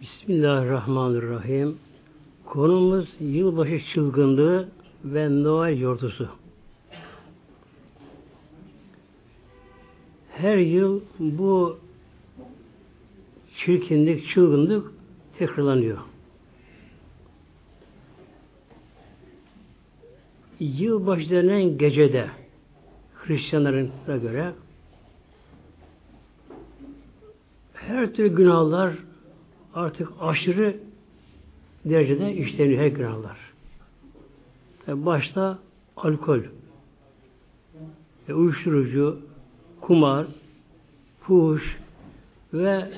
Bismillahirrahmanirrahim. Konumuz yılbaşı çılgınlığı ve Noel yortusu. Her yıl bu çirkinlik, çılgınlık tekrarlanıyor. Yılbaşı denen gecede Hristiyanların göre her türlü günahlar artık aşırı derecede işleniyor her günahlar. Yani başta alkol, uyuşturucu, kumar, fuhuş ve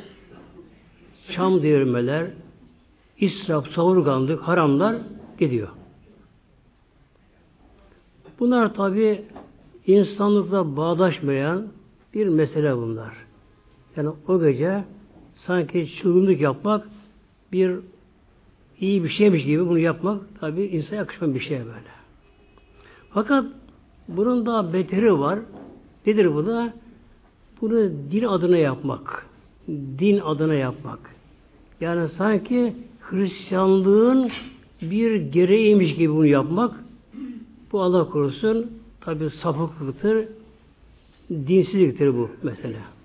çam devirmeler, israf, savurganlık, haramlar gidiyor. Bunlar tabi insanlıkla bağdaşmayan bir mesele bunlar. Yani o gece sanki çılgınlık yapmak bir iyi bir şeymiş gibi bunu yapmak tabi insana yakışmayan bir şey böyle. Fakat bunun daha beteri var. Nedir bu da? Bunu din adına yapmak. Din adına yapmak. Yani sanki Hristiyanlığın bir gereğiymiş gibi bunu yapmak bu Allah korusun tabi sapıklıktır, dinsizliktir bu mesele.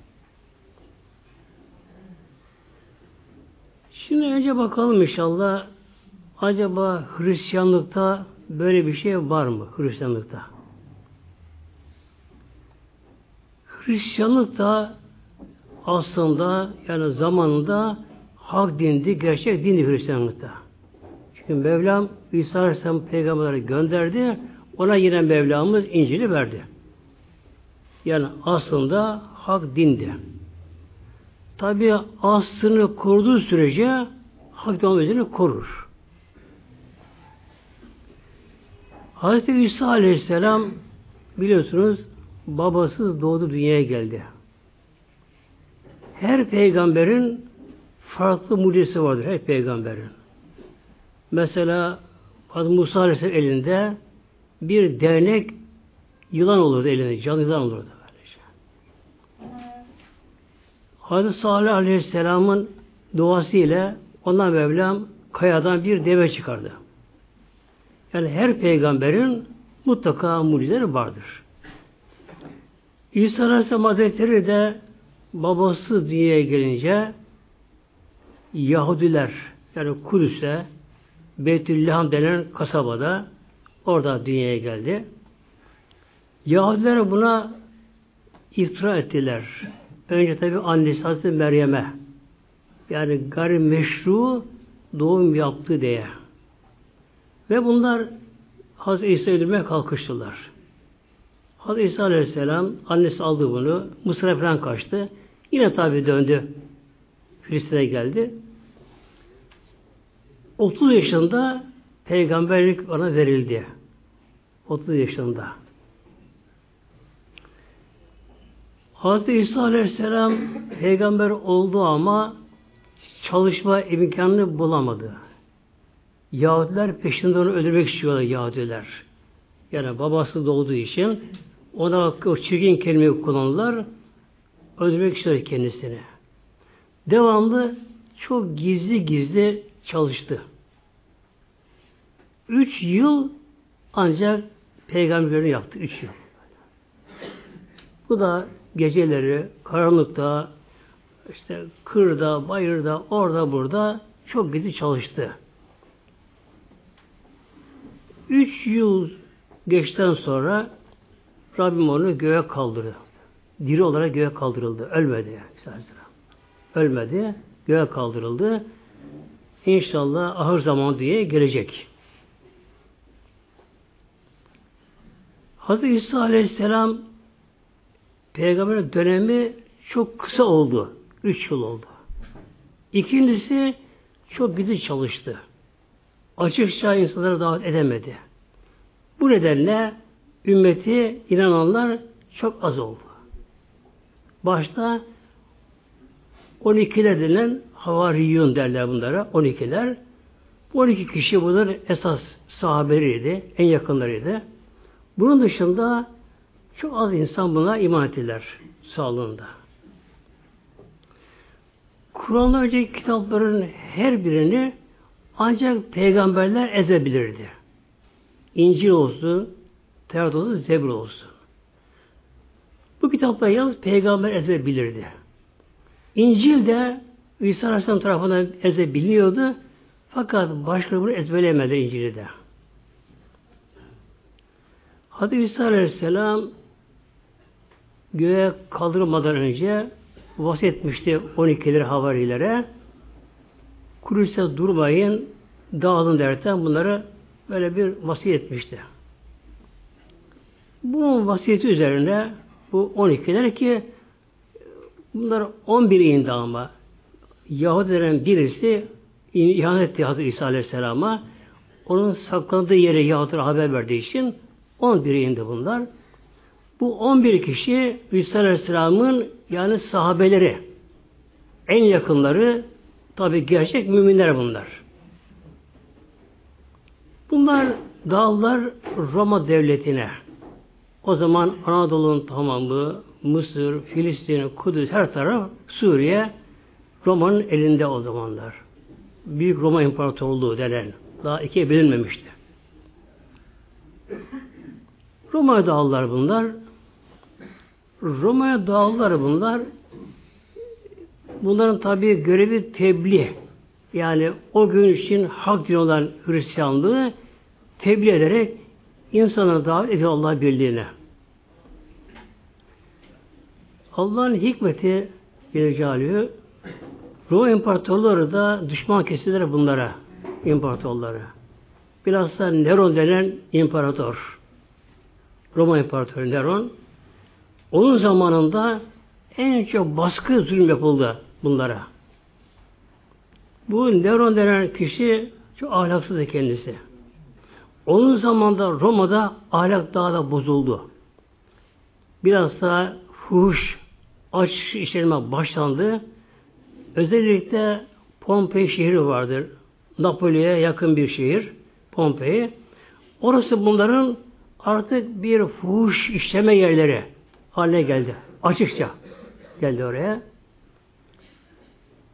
Şimdi önce bakalım inşallah acaba Hristiyanlıkta böyle bir şey var mı Hristiyanlıkta? Hristiyanlık da aslında yani zamanında hak dindi, gerçek dindi Hristiyanlıkta. Çünkü Mevlam İsa Aleyhisselam peygamberleri gönderdi. Ona yine Mevlamız İncil'i verdi. Yani aslında hak dindi. Tabi aslını koruduğu sürece hak devam korur. Hz. İsa Aleyhisselam biliyorsunuz babasız doğdu dünyaya geldi. Her peygamberin farklı mucizesi vardır. Her peygamberin. Mesela Hz. Musa Aleyhisselam elinde bir dernek yılan olurdu elinde. Canlı yılan olurdu. Hazreti Salih Aleyhisselam'ın duası ile ondan Mevlam kayadan bir deve çıkardı. Yani her peygamberin mutlaka mucizeleri vardır. İsa Aleyhisselam Hazretleri de babası dünyaya gelince Yahudiler yani Kudüs'te Beytüllaham denen kasabada orada dünyaya geldi. Yahudiler buna iftira ettiler. Önce tabi annesi Hazreti Meryem'e yani gayrimeşru doğum yaptı diye. Ve bunlar Hazreti İsa öldürmeye kalkıştılar. Hazreti İsa Aleyhisselam annesi aldı bunu. Mısır'a falan kaçtı. Yine tabi döndü. Filistin'e geldi. 30 yaşında peygamberlik ona verildi. 30 yaşında. Hazreti İsa Aleyhisselam peygamber oldu ama çalışma imkanını bulamadı. Yahudiler peşinde onu öldürmek istiyorlar Yahudiler. Yani babası doğduğu için ona o çirkin kelimeyi kullanırlar. Öldürmek istiyor kendisini. Devamlı çok gizli gizli çalıştı. Üç yıl ancak peygamberini yaptı. Üç yıl. Bu da geceleri karanlıkta işte kırda, bayırda, orada burada çok gizli çalıştı. Üç yıl geçten sonra Rabbim onu göğe kaldırdı. Diri olarak göğe kaldırıldı. Ölmedi. Ölmedi. Göğe kaldırıldı. İnşallah ahır zaman diye gelecek. Hazreti İsa Aleyhisselam peygamberin dönemi çok kısa oldu. Üç yıl oldu. İkincisi çok gizli çalıştı. Açıkça insanları davet edemedi. Bu nedenle ümmeti inananlar çok az oldu. Başta 12'ler denilen havariyun derler bunlara. 12'ler. Bu 12 kişi bunlar esas sahabeleriydi. En yakınlarıydı. Bunun dışında çok az insan buna iman ettiler sağlığında. Kur'an'dan önceki kitapların her birini ancak peygamberler ezebilirdi. İncil olsun, Tevrat olsun, Zebur olsun. Bu kitaplar yalnız peygamber ezebilirdi. İncil de İsa Aleyhisselam tarafından ezebiliyordu. Fakat başkaları bunu ezberleyemedi İncil'i de. Hazreti İsa Aleyhisselam göğe kaldırılmadan önce vasiyet etmişti 12'leri havarilere. Kudüs'te durmayın, dağılın derken bunları böyle bir vasiyet etmişti. Bu vasiyeti üzerine bu 12'ler ki bunlar 11 indi ama Yahudilerin birisi ihanet etti Hazreti İsa Aleyhisselam'a. Onun saklandığı yere Yahudiler haber verdiği için 11 indi bunlar. Bu 11 kişi İsa Aleyhisselam'ın yani sahabeleri en yakınları tabi gerçek müminler bunlar. Bunlar dağlar Roma devletine o zaman Anadolu'nun tamamı Mısır, Filistin, Kudüs her taraf Suriye Roma'nın elinde o zamanlar. Büyük Roma İmparatorluğu denen. Daha ikiye bölünmemişti. Roma'ya dağıldılar bunlar. Roma'ya dağıldılar bunlar. Bunların tabi görevi tebliğ. Yani o gün için hak din olan Hristiyanlığı tebliğ ederek insanlara davet ediyor Allah birliğine. Allah'ın hikmeti Celle Roma İmparatorları da düşman kestiler bunlara imparatorları. Bilhassa Neron denen imparator. Roma İmparatoru Neron. Onun zamanında en çok baskı zulüm yapıldı bunlara. Bu Neron denen kişi çok ahlaksızdı kendisi. Onun zamanında Roma'da ahlak daha da bozuldu. Biraz daha fuhuş, aç işlerine başlandı. Özellikle Pompei şehri vardır. Napoli'ye yakın bir şehir. Pompei. Orası bunların artık bir fuhuş işleme yerleri haline geldi. Açıkça geldi oraya.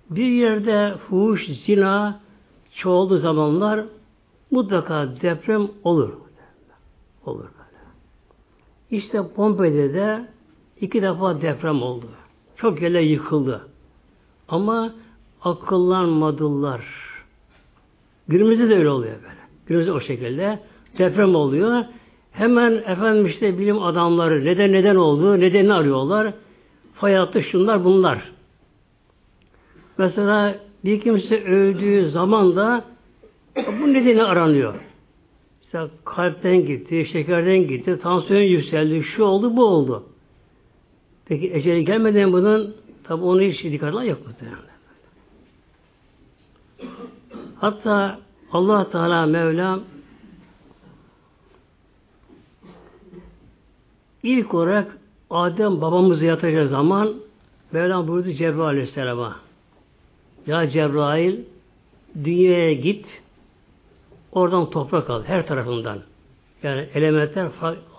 Bir yerde fuhuş, zina çoğaldığı zamanlar mutlaka deprem olur. Olur böyle. İşte Pompei'de de iki defa deprem oldu. Çok yerler yıkıldı. Ama akıllanmadılar. Günümüzde de öyle oluyor böyle. Günümüzde o şekilde deprem oluyor. Hemen efendim işte bilim adamları neden neden oldu, nedenini arıyorlar. Fay hattı şunlar bunlar. Mesela bir kimse öldüğü zaman da bu nedeni aranıyor. İşte kalpten gitti, şekerden gitti, tansiyon yükseldi, şu oldu, bu oldu. Peki eceli gelmeden bunun tabi onu hiç dikkatler yok muhtemelen. Hatta Allah Teala Mevla ilk olarak Adem babamızı yatacağı zaman Mevlam buyurdu Cebrail Aleyhisselam'a Ya Cebrail dünyaya git oradan toprak al her tarafından. Yani elementler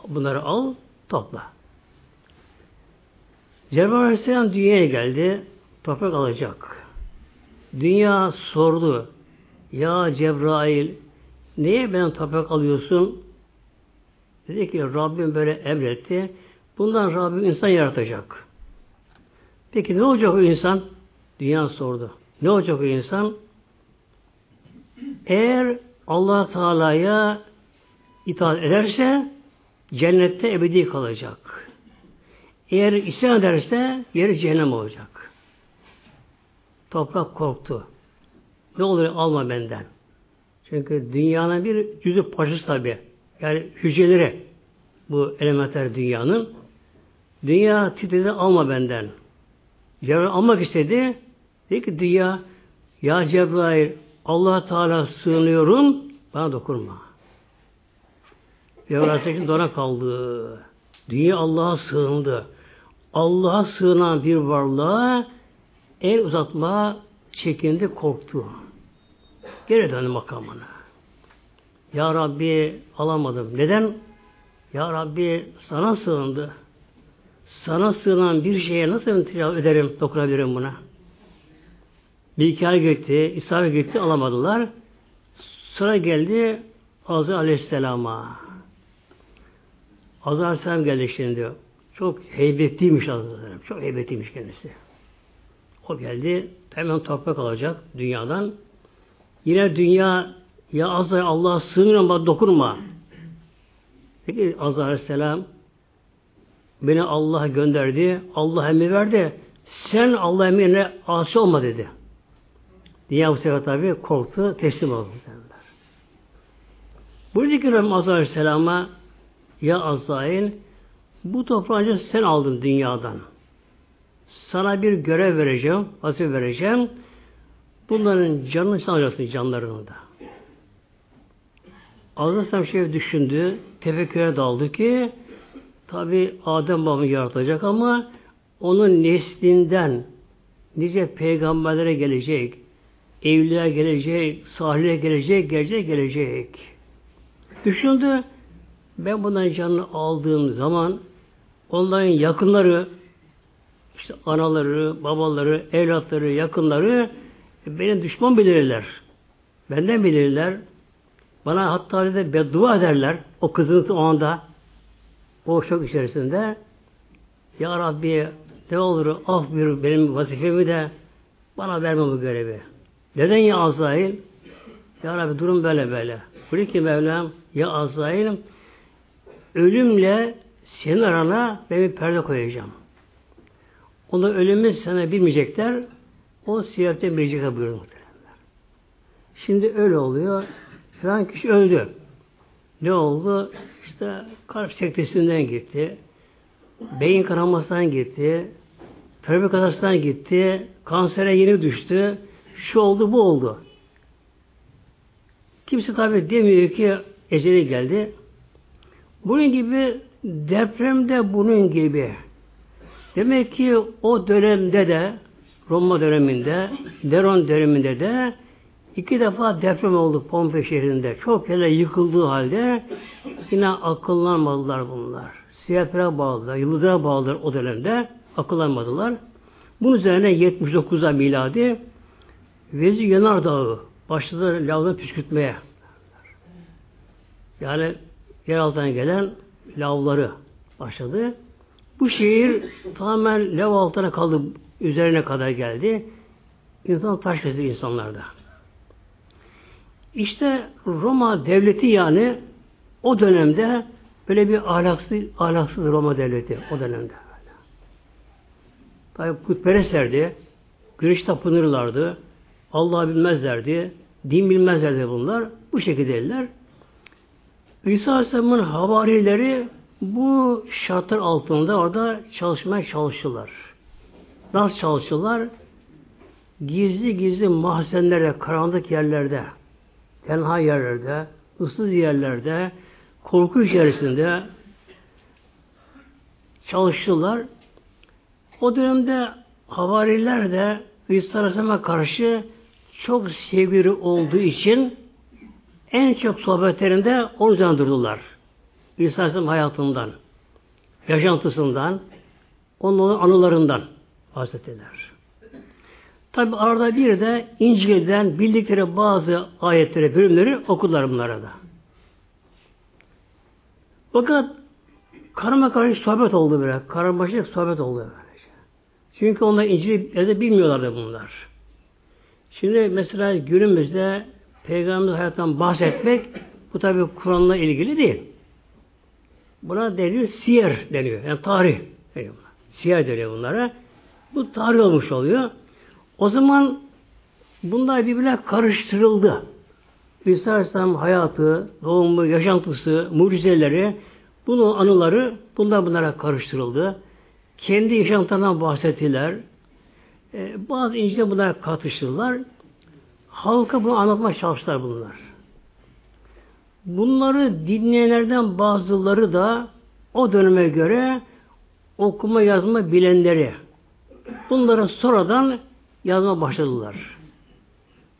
bunları al topla. Cebrail Aleyhisselam dünyaya geldi. Toprak alacak. Dünya sordu. Ya Cebrail niye ben toprak alıyorsun? Dedi ki Rabbim böyle emretti. Bundan Rabbim insan yaratacak. Peki ne olacak o insan? Dünya sordu. Ne olacak o insan? Eğer allah Teala'ya itaat ederse cennette ebedi kalacak. Eğer isyan ederse yeri cehennem olacak. Toprak korktu. Ne olur alma benden. Çünkü dünyanın bir yüzü parçası tabi. Yani hücreleri bu elementer dünyanın. Dünya titredi alma benden. Cebrail almak istedi. Dedi ki dünya ya Cebrail allah Teala sığınıyorum bana dokunma. Cebrail Aleyhisselam dona kaldı. Dünya Allah'a sığındı. Allah'a sığınan bir varlığa el uzatma çekindi, korktu. Geri döndü makamına. Ya Rabbi alamadım. Neden? Ya Rabbi sana sığındı. Sana sığınan bir şeye nasıl intikam ederim, dokunabilirim buna? Bir iki ay gitti, İsa'ya gitti alamadılar. Sıra geldi Azrail Aleyhisselam'a. Azrail Aleyhisselam geldi şimdi. Çok heybetliymiş Azrail Aleyhisselam. Çok heybetliymiş kendisi. O geldi. Hemen toprak alacak dünyadan. Yine dünya ya Azrail Allah'a sığınıyorum bana dokunma. Peki Azrail Aleyhisselam beni Allah gönderdi. Allah emri verdi. Sen Allah emrine asi olma dedi. Dünya bu sefer tabi korktu, teslim oldu. Buradaki Rabbim Azrail Aleyhisselam'a ya Azrail bu toprağı sen aldın dünyadan. Sana bir görev vereceğim, vazife vereceğim. Bunların canını sen alacaksın, canlarını da. Aleyhisselam şey düşündü, tefekküre daldı ki tabi Adem babamı yaratacak ama onun neslinden nice peygamberlere gelecek, evliya gelecek, salihler gelecek, gelecek, gelecek. Düşündü, ben bundan canını aldığım zaman onların yakınları, işte anaları, babaları, evlatları, yakınları beni düşman bilirler. Benden bilirler. Bana hatta de beddua ederler. O kızıntı o anda. O şok içerisinde. Ya Rabbi ne olur af buyur benim vazifemi de bana verme bu görevi. Neden ya Azrail? Ya Rabbi durum böyle böyle. Buyur ki Mevlam ya Azrail ölümle senin arana ben bir perde koyacağım. Onu ölümü sana bilmeyecekler. O siyaretten bilecekler buyuruyor. Şimdi öyle oluyor. Falan kişi öldü. Ne oldu? İşte kalp sektesinden gitti. Beyin kanamasından gitti. Trafik kazasından gitti. Kansere yeni düştü. Şu oldu bu oldu. Kimse tabi demiyor ki eceli geldi. Bunun gibi depremde bunun gibi. Demek ki o dönemde de Roma döneminde, Neron döneminde de iki defa deprem oldu Pompei şehrinde. Çok hele yıkıldığı halde yine akıllanmadılar bunlar. Siyahlere bağlılar, yıldızlara bağlılar o dönemde. Akıllanmadılar. Bunun üzerine 79'a miladi Vezi Yanar Dağı başladı lavdan püskürtmeye. Yani yer altından gelen lavları başladı. Bu şehir tamamen lav altına kaldı. Üzerine kadar geldi. İnsan taş kesildi insanlarda. İşte Roma devleti yani o dönemde böyle bir ahlaksız, ahlaksız Roma devleti o dönemde. Tabi putperestlerdi. Güneş tapınırlardı. Allah'ı bilmezlerdi. Din bilmezlerdi bunlar. Bu şekildeydiler. İsa Aleyhisselam'ın havarileri bu şartlar altında orada çalışmaya çalıştılar. Nasıl çalıştılar? Gizli gizli mahzenlerde, karanlık yerlerde, tenha yerlerde, ıssız yerlerde, korku içerisinde çalıştılar. O dönemde havariler de Aleyhisselam'a karşı çok sevgili olduğu için en çok sohbetlerinde onu üzerine İsa hayatından, yaşantısından, onun anılarından bahsettiler. Tabi arada bir de İncil'den bildikleri bazı ayetleri, bölümleri okudular bunlara da. Fakat karma karışık sohbet oldu böyle. Karmaşık sohbet oldu böyle. Çünkü onlar İncil'i bilmiyorlardı bunlar. Şimdi mesela günümüzde Peygamber hayattan bahsetmek bu tabi Kur'an'la ilgili değil. Buna deniyor siyer deniyor. Yani tarih. Siyer deniyor bunlara. Bu tarih olmuş oluyor. O zaman bunlar birbirine karıştırıldı. İsa Aleyhisselam hayatı, doğumu, yaşantısı, mucizeleri, bunun anıları bunlar bunlara karıştırıldı. Kendi yaşantılarından bahsettiler. Ee, bazı İncil'de bunlara katıştırdılar. Halka bunu anlatmaya çalıştılar bunlar. Bunları dinleyenlerden bazıları da o döneme göre okuma yazma bilenleri bunlara sonradan yazma başladılar.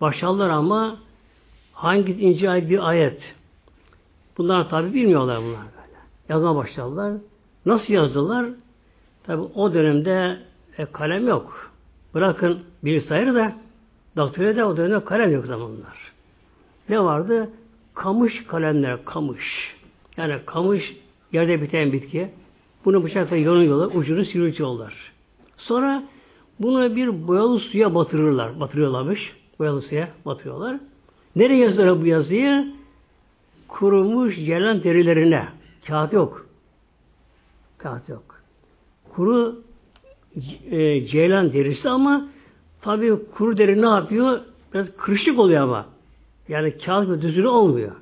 Başladılar ama hangi ince ay bir ayet bunlar tabi bilmiyorlar bunlar böyle. Yazma başladılar. Nasıl yazdılar? Tabi o dönemde e, kalem yok. Bırakın bilgisayarı da Daktiloda o dönemde kalem yok zamanlar. Ne vardı? Kamış kalemler, kamış. Yani kamış yerde biten bitki. Bunu bıçakla yonuyorlar, ucunu sivriltiyorlar. Sonra bunu bir boyalı suya batırırlar. Batırıyorlarmış. Boyalı suya batırıyorlar. Nereye yazıyorlar bu yazıyı? Kurumuş gelen derilerine. Kağıt yok. Kağıt yok. Kuru e, ceylan derisi ama tabii kuru deri ne yapıyor? Biraz kırışık oluyor ama. Yani kağıt ve düzülü olmuyor.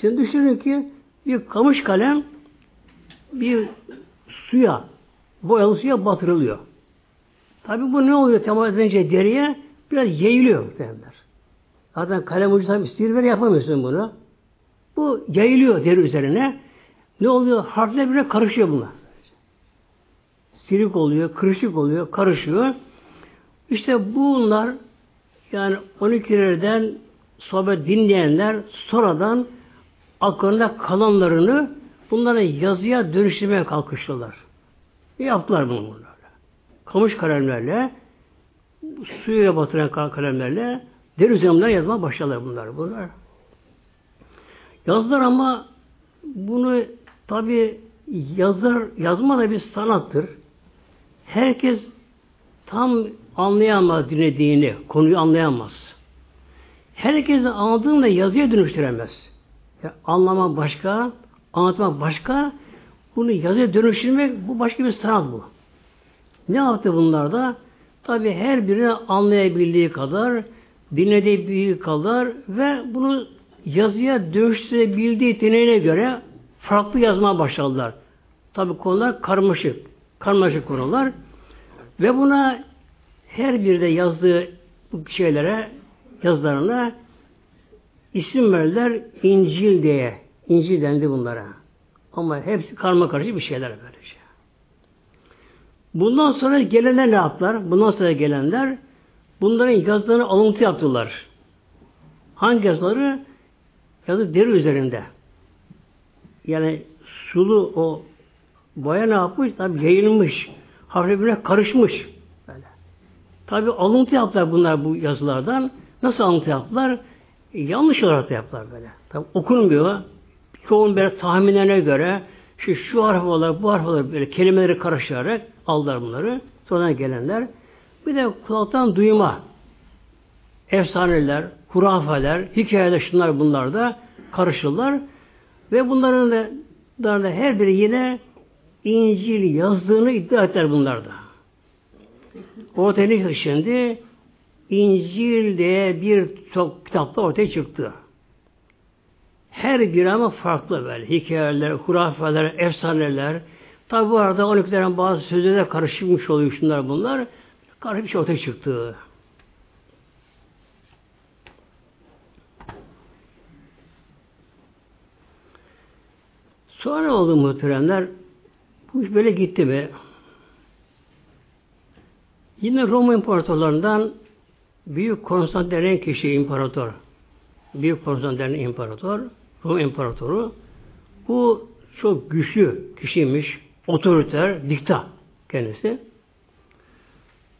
Şimdi düşünün ki bir kamış kalem bir suya, boyalı suya batırılıyor. Tabi bu ne oluyor temas edince deriye? Biraz yayılıyor derler. Zaten kalem ucu tabi sihir yapamıyorsun bunu. Bu yayılıyor deri üzerine. Ne oluyor? Harfler birbirine karışıyor bunlar. Silik oluyor, kırışık oluyor, karışıyor. İşte bunlar yani 12'lerden sohbet dinleyenler sonradan aklında kalanlarını bunları yazıya dönüştürmeye kalkıştılar. Ne yaptılar bunu bunlarla? Kamış kalemlerle suya batıran kalemlerle deri üzerinden yazmaya başladılar bunlar. bunlar. Yazdılar ama bunu tabi yazar, yazma da bir sanattır. Herkes tam anlayamaz dinlediğini, konuyu anlayamaz. Herkes anladığını da yazıya dönüştüremez. Yani anlamak başka, anlatmak başka, bunu yazıya dönüştürmek bu başka bir sanat bu. Ne yaptı bunlar da? Tabi her birini anlayabildiği kadar, dinlediği kadar ve bunu yazıya dönüştürebildiği yeteneğine göre farklı yazmaya başladılar. Tabi konular karmaşık. Karmaşık konular. Ve buna her bir de yazdığı bu şeylere, yazılarına isim verdiler İncil diye. İncil dendi bunlara. Ama hepsi karma karışık bir şeyler böylece. Bundan sonra gelenler ne yaptılar? Bundan sonra gelenler bunların yazılarını alıntı yaptılar. Hangi yazıları? Yazı deri üzerinde. Yani sulu o boya ne yapmış? Tabi yayılmış. Hafif birbirine karışmış. Böyle. Tabi alıntı yaptılar bunlar bu yazılardan. Nasıl alıntı yaptılar? E, yanlış olarak da yaptılar böyle. Tabi okunmuyor. Çoğun böyle tahminlerine göre şu, şu harf olarak bu harf olarak böyle kelimeleri karıştırarak aldılar bunları. Sonradan gelenler. Bir de kulaktan duyma. Efsaneler, hurafeler, hikayeler şunlar bunlar da karışırlar. Ve bunların da, da her biri yine İncil yazdığını iddia ettiler bunlar da. Ortaya ne şimdi? İncil diye bir çok kitapta ortaya çıktı. Her bir ama farklı böyle. Hikayeler, hurafeler, efsaneler. Tabi bu arada 12'lerin bazı sözleri karışmış oluyor şunlar bunlar. Karışık bir şey ortaya çıktı. Sonra oldu muhteremler. Bu iş böyle gitti mi? Yine Roma imparatorlarından Büyük Konstantin kişi imparator. Büyük Konstantin imparator, Roma imparatoru. Bu çok güçlü kişiymiş. Otoriter, dikta kendisi.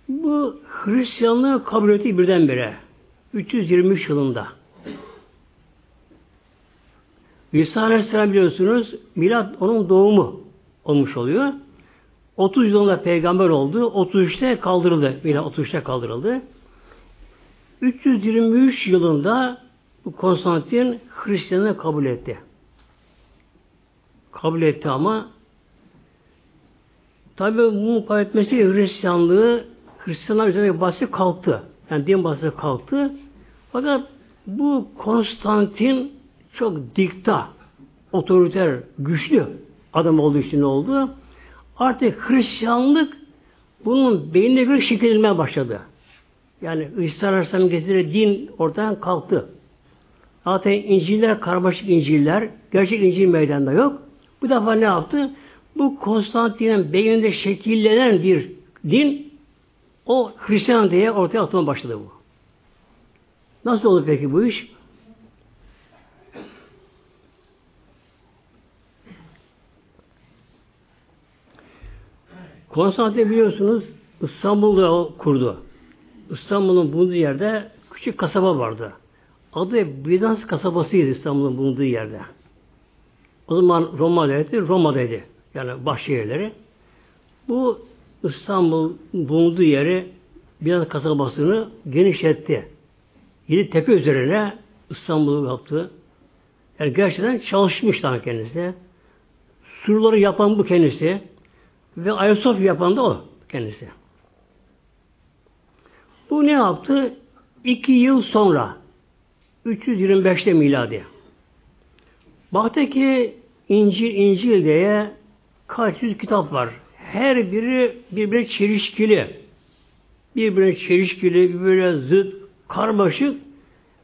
Bu Hristiyanlığı kabul etti birdenbire. 323 yılında. İsa Aleyhisselam biliyorsunuz milat onun doğumu olmuş oluyor. 30 yılında peygamber oldu. 33'te kaldırıldı. Milat 33'te kaldırıldı. 323 yılında bu Konstantin Hristiyanlığı kabul etti. Kabul etti ama tabi bu kabul etmesi Hristiyanlığı Hristiyanlar üzerine baskı kalktı. Yani din baskı kalktı. Fakat bu Konstantin çok dikta, otoriter, güçlü adam olduğu için oldu. Artık Hristiyanlık bunun beynine göre şekillenmeye başladı. Yani İsa Aleyhisselam getirdiği din ortadan kalktı. Zaten İncil'ler karmaşık İncil'ler. Gerçek İncil meydanda yok. Bu defa ne yaptı? Bu Konstantin'in beyninde şekillenen bir din o Hristiyan diye ortaya atmaya başladı bu. Nasıl oldu peki bu iş? Konstantin biliyorsunuz İstanbul'da kurdu. İstanbul'un bulunduğu yerde küçük kasaba vardı. Adı Bizans kasabasıydı İstanbul'un bulunduğu yerde. O zaman Roma devleti Roma'daydı. Yani başşehirleri. Bu İstanbul bulunduğu yeri Bizans kasabasını genişletti. Yedi tepe üzerine İstanbul'u yaptı. Yani gerçekten çalışmışlar kendisi. Surları yapan bu kendisi. Ve Ayasofya yapan da o kendisi. Bu ne yaptı? İki yıl sonra 325'te miladi. Baktı ki İncil, İncil diye kaç yüz kitap var. Her biri birbirine çelişkili. Birbirine çelişkili, birbirine zıt, karmaşık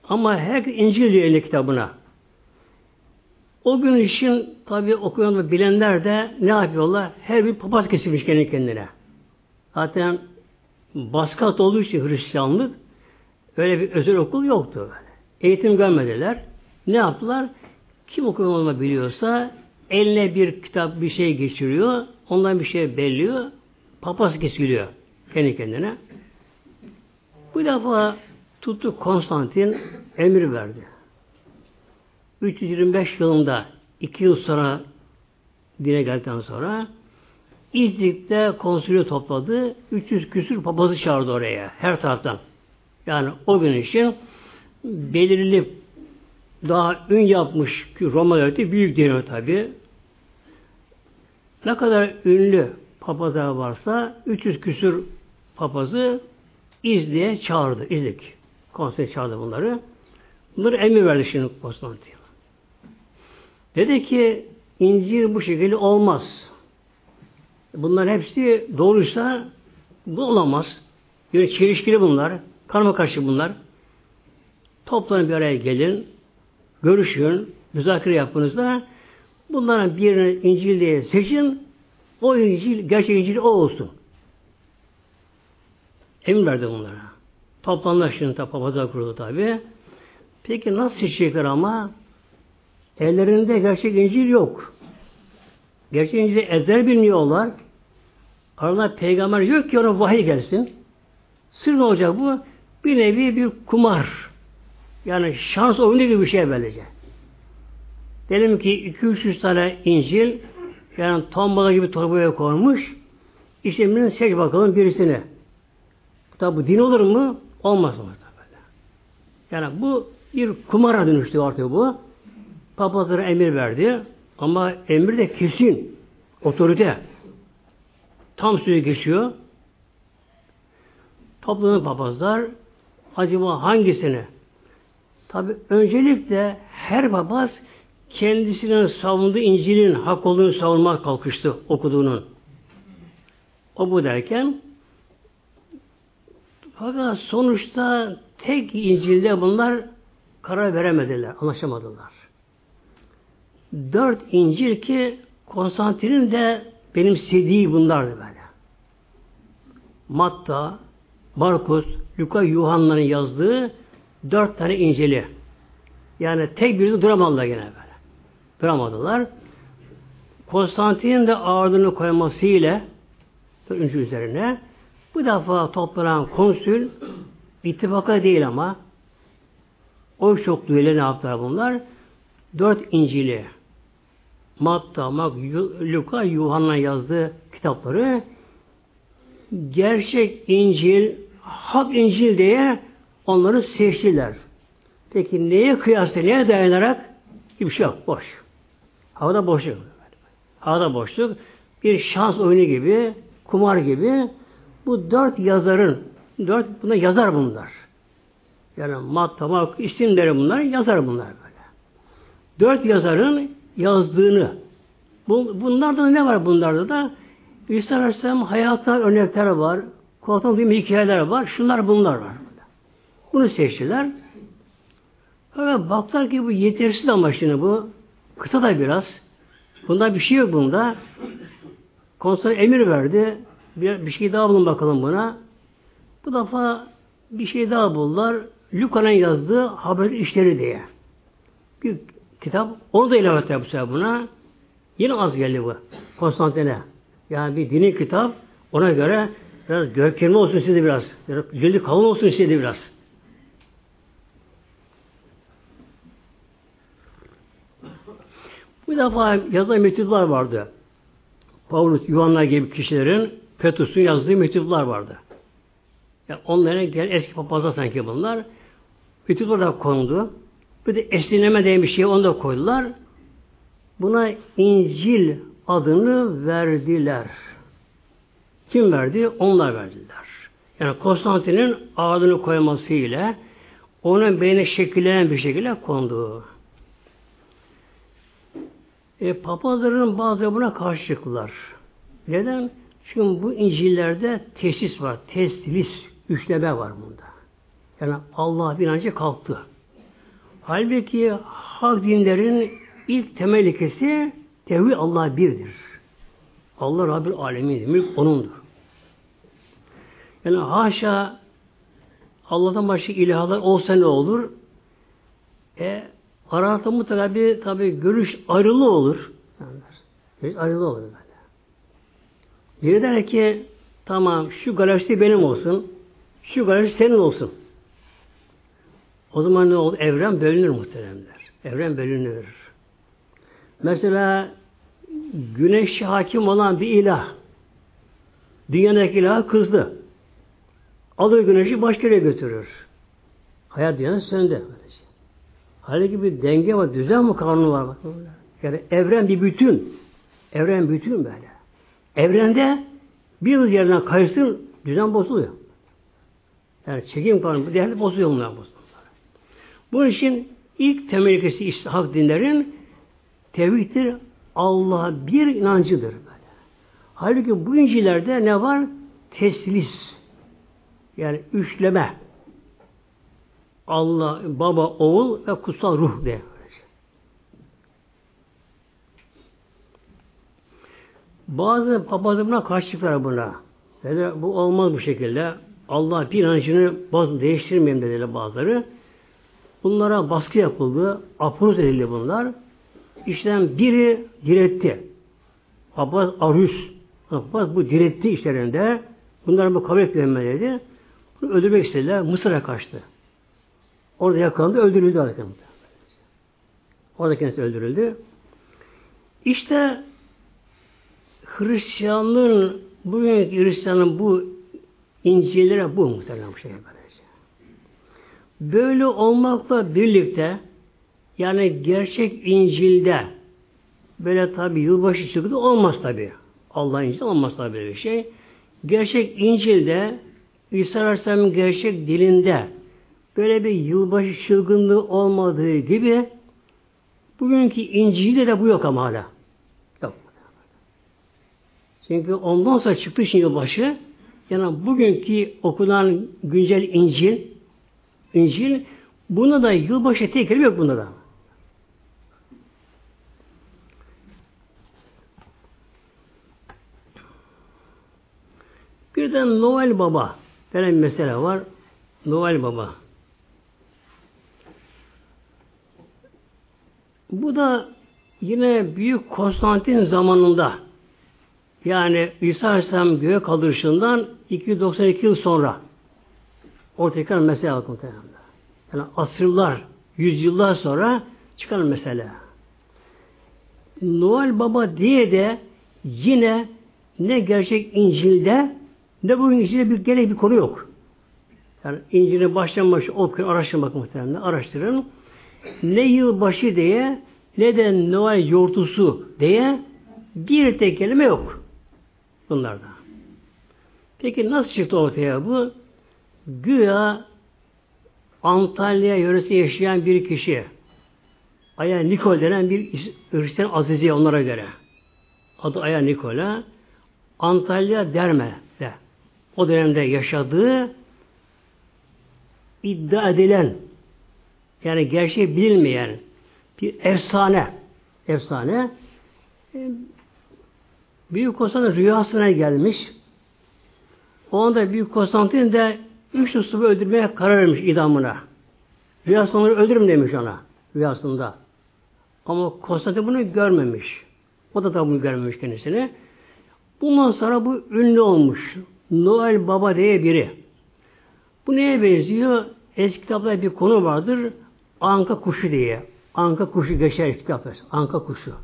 ama her İncil diyor elinde kitabına. O gün için tabi okuyan ve bilenler de ne yapıyorlar? Her bir papaz kesilmiş kendi kendine. Zaten baskı olduğu için Hristiyanlık öyle bir özel okul yoktu. Böyle. Eğitim görmediler. Ne yaptılar? Kim okumayı biliyorsa eline bir kitap bir şey geçiriyor. Ondan bir şey belliyor. Papaz kesiliyor kendi kendine. Bu defa tuttu Konstantin emir verdi. 325 yılında iki yıl sonra dine geldikten sonra İznik'te konsülü topladı. 300 küsür papazı çağırdı oraya. Her taraftan. Yani o gün için belirli daha ün yapmış ki Roma devleti büyük deniyor tabi. Ne kadar ünlü papazlar varsa 300 küsür papazı İznik'e çağırdı. İznik. Konsey çağırdı bunları. Bunları emir verdi şimdi Konstantin. Dedi ki İncil bu şekilde olmaz. Bunlar hepsi doğruysa bu olamaz. Yani çelişkili bunlar. Karma karşı bunlar. Toplanın bir araya gelin. Görüşün. Müzakere yapınızda bunların birini İncil diye seçin. O İncil, gerçek İncil o olsun. Emin verdi bunlara. Toplanlar şimdi papazlar kurulu tabi. Peki nasıl seçecekler ama? Ellerinde gerçek İncil yok. Gerçek İncil'i ezer bilmiyorlar. Aralarında peygamber yok ki ona vahiy gelsin. Sır ne olacak bu? Bir nevi bir kumar. Yani şans oyunu gibi bir şey böylece. Diyelim ki 200-300 tane İncil yani tombala gibi torbaya koymuş. İşte birinin seç bakalım birisini. Tabi bu din olur mu? Olmaz mı? Yani bu bir kumara dönüştü artık bu. Papazlara emir verdi. Ama emir de kesin. Otorite. Tam süre geçiyor. Toplanan papazlar acaba hangisini? Tabi öncelikle her papaz kendisinin savunduğu İncil'in hak olduğunu savunmaya kalkıştı okuduğunun. O bu derken fakat sonuçta tek İncil'de bunlar karar veremediler, anlaşamadılar. Dört İncil ki Konstantin'in de benimsediği bunlardı böyle. Matta, Markus, Luka, Yuhanna'nın yazdığı dört tane İncil'i. Yani tek bir duramadılar gene böyle. Duramadılar. Konstantin'in de ağırlığını koymasıyla dördüncü üzerine bu defa toplanan konsül ittifaka değil ama o çokluğuyla ne yaptılar bunlar? Dört İncil'i Matta, Mak, Luka, Yuhanna yazdığı kitapları gerçek İncil, hak İncil diye onları seçtiler. Peki neye kıyasla, neye dayanarak? Hiçbir şey yok, boş. Havada boşluk. Havada boşluk. Bir şans oyunu gibi, kumar gibi bu dört yazarın, dört buna yazar bunlar. Yani Matta, Mak, isimleri bunlar, yazar bunlar böyle. Dört yazarın yazdığını. Bunlarda ne var bunlarda da? İsa Aleyhisselam hayattan örnekler var. Kulaktan duyma hikayeler var. Şunlar bunlar var. Bunu seçtiler. Fakat baktılar ki bu yetersiz ama şimdi bu. Kısa da biraz. Bunda bir şey yok bunda. Konser emir verdi. Bir, bir şey daha bulun bakalım buna. Bu defa bir şey daha buldular. Luka'nın yazdığı haber işleri diye. Bir kitap. Onu da ilave etti bu sefer buna. Yine az geldi bu. Konstantine. Yani bir dini kitap ona göre Biraz görkemli olsun istedi biraz cildi kalın olsun istedi biraz. Bu defa yazılan mektuplar vardı. Paulus, Yuhanna gibi kişilerin Petrus'un yazdığı mektuplar vardı. Yani onların gel eski papazlar sanki bunlar. Mektuplar da kondu. Bir de esneme diye bir şey onu da koydular. Buna İncil adını verdiler. Kim verdi? Onlar verdiler. Yani Konstantin'in adını koymasıyla onun beyne şekillenen bir şekilde kondu. E, papazların bazıları buna karşı çıktılar. Neden? Çünkü bu İncil'lerde tesis var. Teslis, üçleme var bunda. Yani Allah inancı kalktı. Halbuki hak dinlerin ilk temel ilkesi tevhid Allah birdir. Allah Rabbil Alemin'dir. Mülk O'nundur. Yani haşa Allah'tan başka ilahlar olsa ne olur? E, Aralıkta mutlaka bir tabi görüş ayrılığı olur. Görüş ayrılığı olur böyle. Biri der ki tamam şu galaksi benim olsun, şu galaksi senin olsun. O zaman ne olur? Evren bölünür muhteremler. Evren bölünür. Mesela güneş hakim olan bir ilah dünyadaki ilah kızdı. Alır güneşi başka yere götürür. Hayat dünyası söndü. Halbuki bir denge var, düzen mi kanunu var? Yani evren bir bütün. Evren bütün böyle. Evrende bir yerden kayırsın, düzen bozuluyor. Yani çekim kanunu, değerli bozuluyor bunlar bozuluyor. Bunun için ilk temel ilkesi işte hak dinlerin tevhiddir, Allah'a bir inancıdır böyle. Halbuki bu incilerde ne var? Teslis. Yani üçleme. Allah, baba, oğul ve kutsal ruh diye. Bazı papazlar buna karşı çıktılar buna. Dediler, bu olmaz bu şekilde. Allah bir inancını bazı değiştirmeyeyim dediler bazıları. Bunlara baskı yapıldı. Apuruz edildi bunlar. İşten biri diretti. Papaz Arus. Papaz bu diretti işlerinde. Bunlar bu kabul etmemeli Bunu öldürmek istediler. Mısır'a kaçtı. Orada yakalandı, öldürüldü arkadaşlar. Orada kendisi öldürüldü. İşte Hristiyanlığın bugün Hristiyanın bu İncil'lere bu muhtemelen şey böylece. Böyle olmakla birlikte yani gerçek İncil'de böyle tabi yılbaşı çıktı olmaz tabi. Allah İncil'de olmaz tabi bir şey. Gerçek İncil'de İsa Aleyhisselam'ın gerçek dilinde böyle bir yılbaşı çılgınlığı olmadığı gibi bugünkü İncil'de de bu yok ama hala. Yok. Çünkü ondan sonra çıktı için yılbaşı yani bugünkü okunan güncel İncil İncil buna da yılbaşı tek yok bunda da. Bir de Noel Baba denen mesele var. Noel Baba. Bu da yine Büyük Konstantin zamanında yani İsa Aleyhisselam göğe kaldırışından 292 yıl sonra ortaya çıkan mesele muhtemelen. Yani asırlar, yüzyıllar sonra çıkan mesele. Noel Baba diye de yine ne gerçek İncil'de ne bu İncil'de bir gerek bir konu yok. Yani İncil'e baştan başa okuyun, araştırmak muhtemelen. Araştırın ne yılbaşı diye ne de Noel yortusu diye bir tek kelime yok bunlarda. Peki nasıl çıktı ortaya bu? Güya Antalya yöresi yaşayan bir kişi Aya Nikol denen bir Hristiyan aziziye onlara göre. Adı Aya Nikola Antalya Derme'de o dönemde yaşadığı iddia edilen yani gerçeği bilmeyen bir efsane efsane e, Büyük Konstantin rüyasına gelmiş. O anda Büyük Konstantin de üç usubu öldürmeye karar vermiş idamına. Rüyasında onları öldürürüm demiş ona rüyasında. Ama Konstantin bunu görmemiş. O da tabi bunu görmemiş kendisini. Bundan sonra bu ünlü olmuş. Noel Baba diye biri. Bu neye benziyor? Eski kitaplarda bir konu vardır. Anka kuşu diye. Anka kuşu geçer kitaplar. Anka kuşu.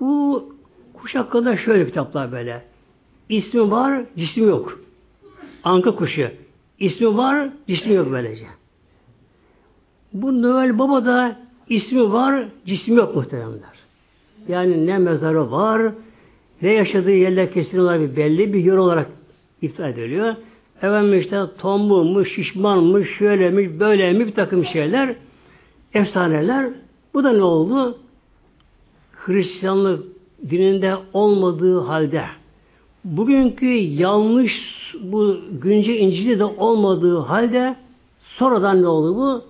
Bu kuş hakkında şöyle kitaplar böyle. İsmi var, cismi yok. Anka kuşu. İsmi var, cismi yok böylece. Bu Noel Baba da ismi var, cismi yok muhteremler. Yani ne mezarı var, ne yaşadığı yerler kesin olarak belli bir yer olarak ifade ediliyor. Efendim işte tombulmuş, şişmanmış, şöylemiş, böyleymiş bir takım şeyler, efsaneler. Bu da ne oldu? Hristiyanlık dininde olmadığı halde bugünkü yanlış bu güncel İncil'de de olmadığı halde sonradan ne oldu bu?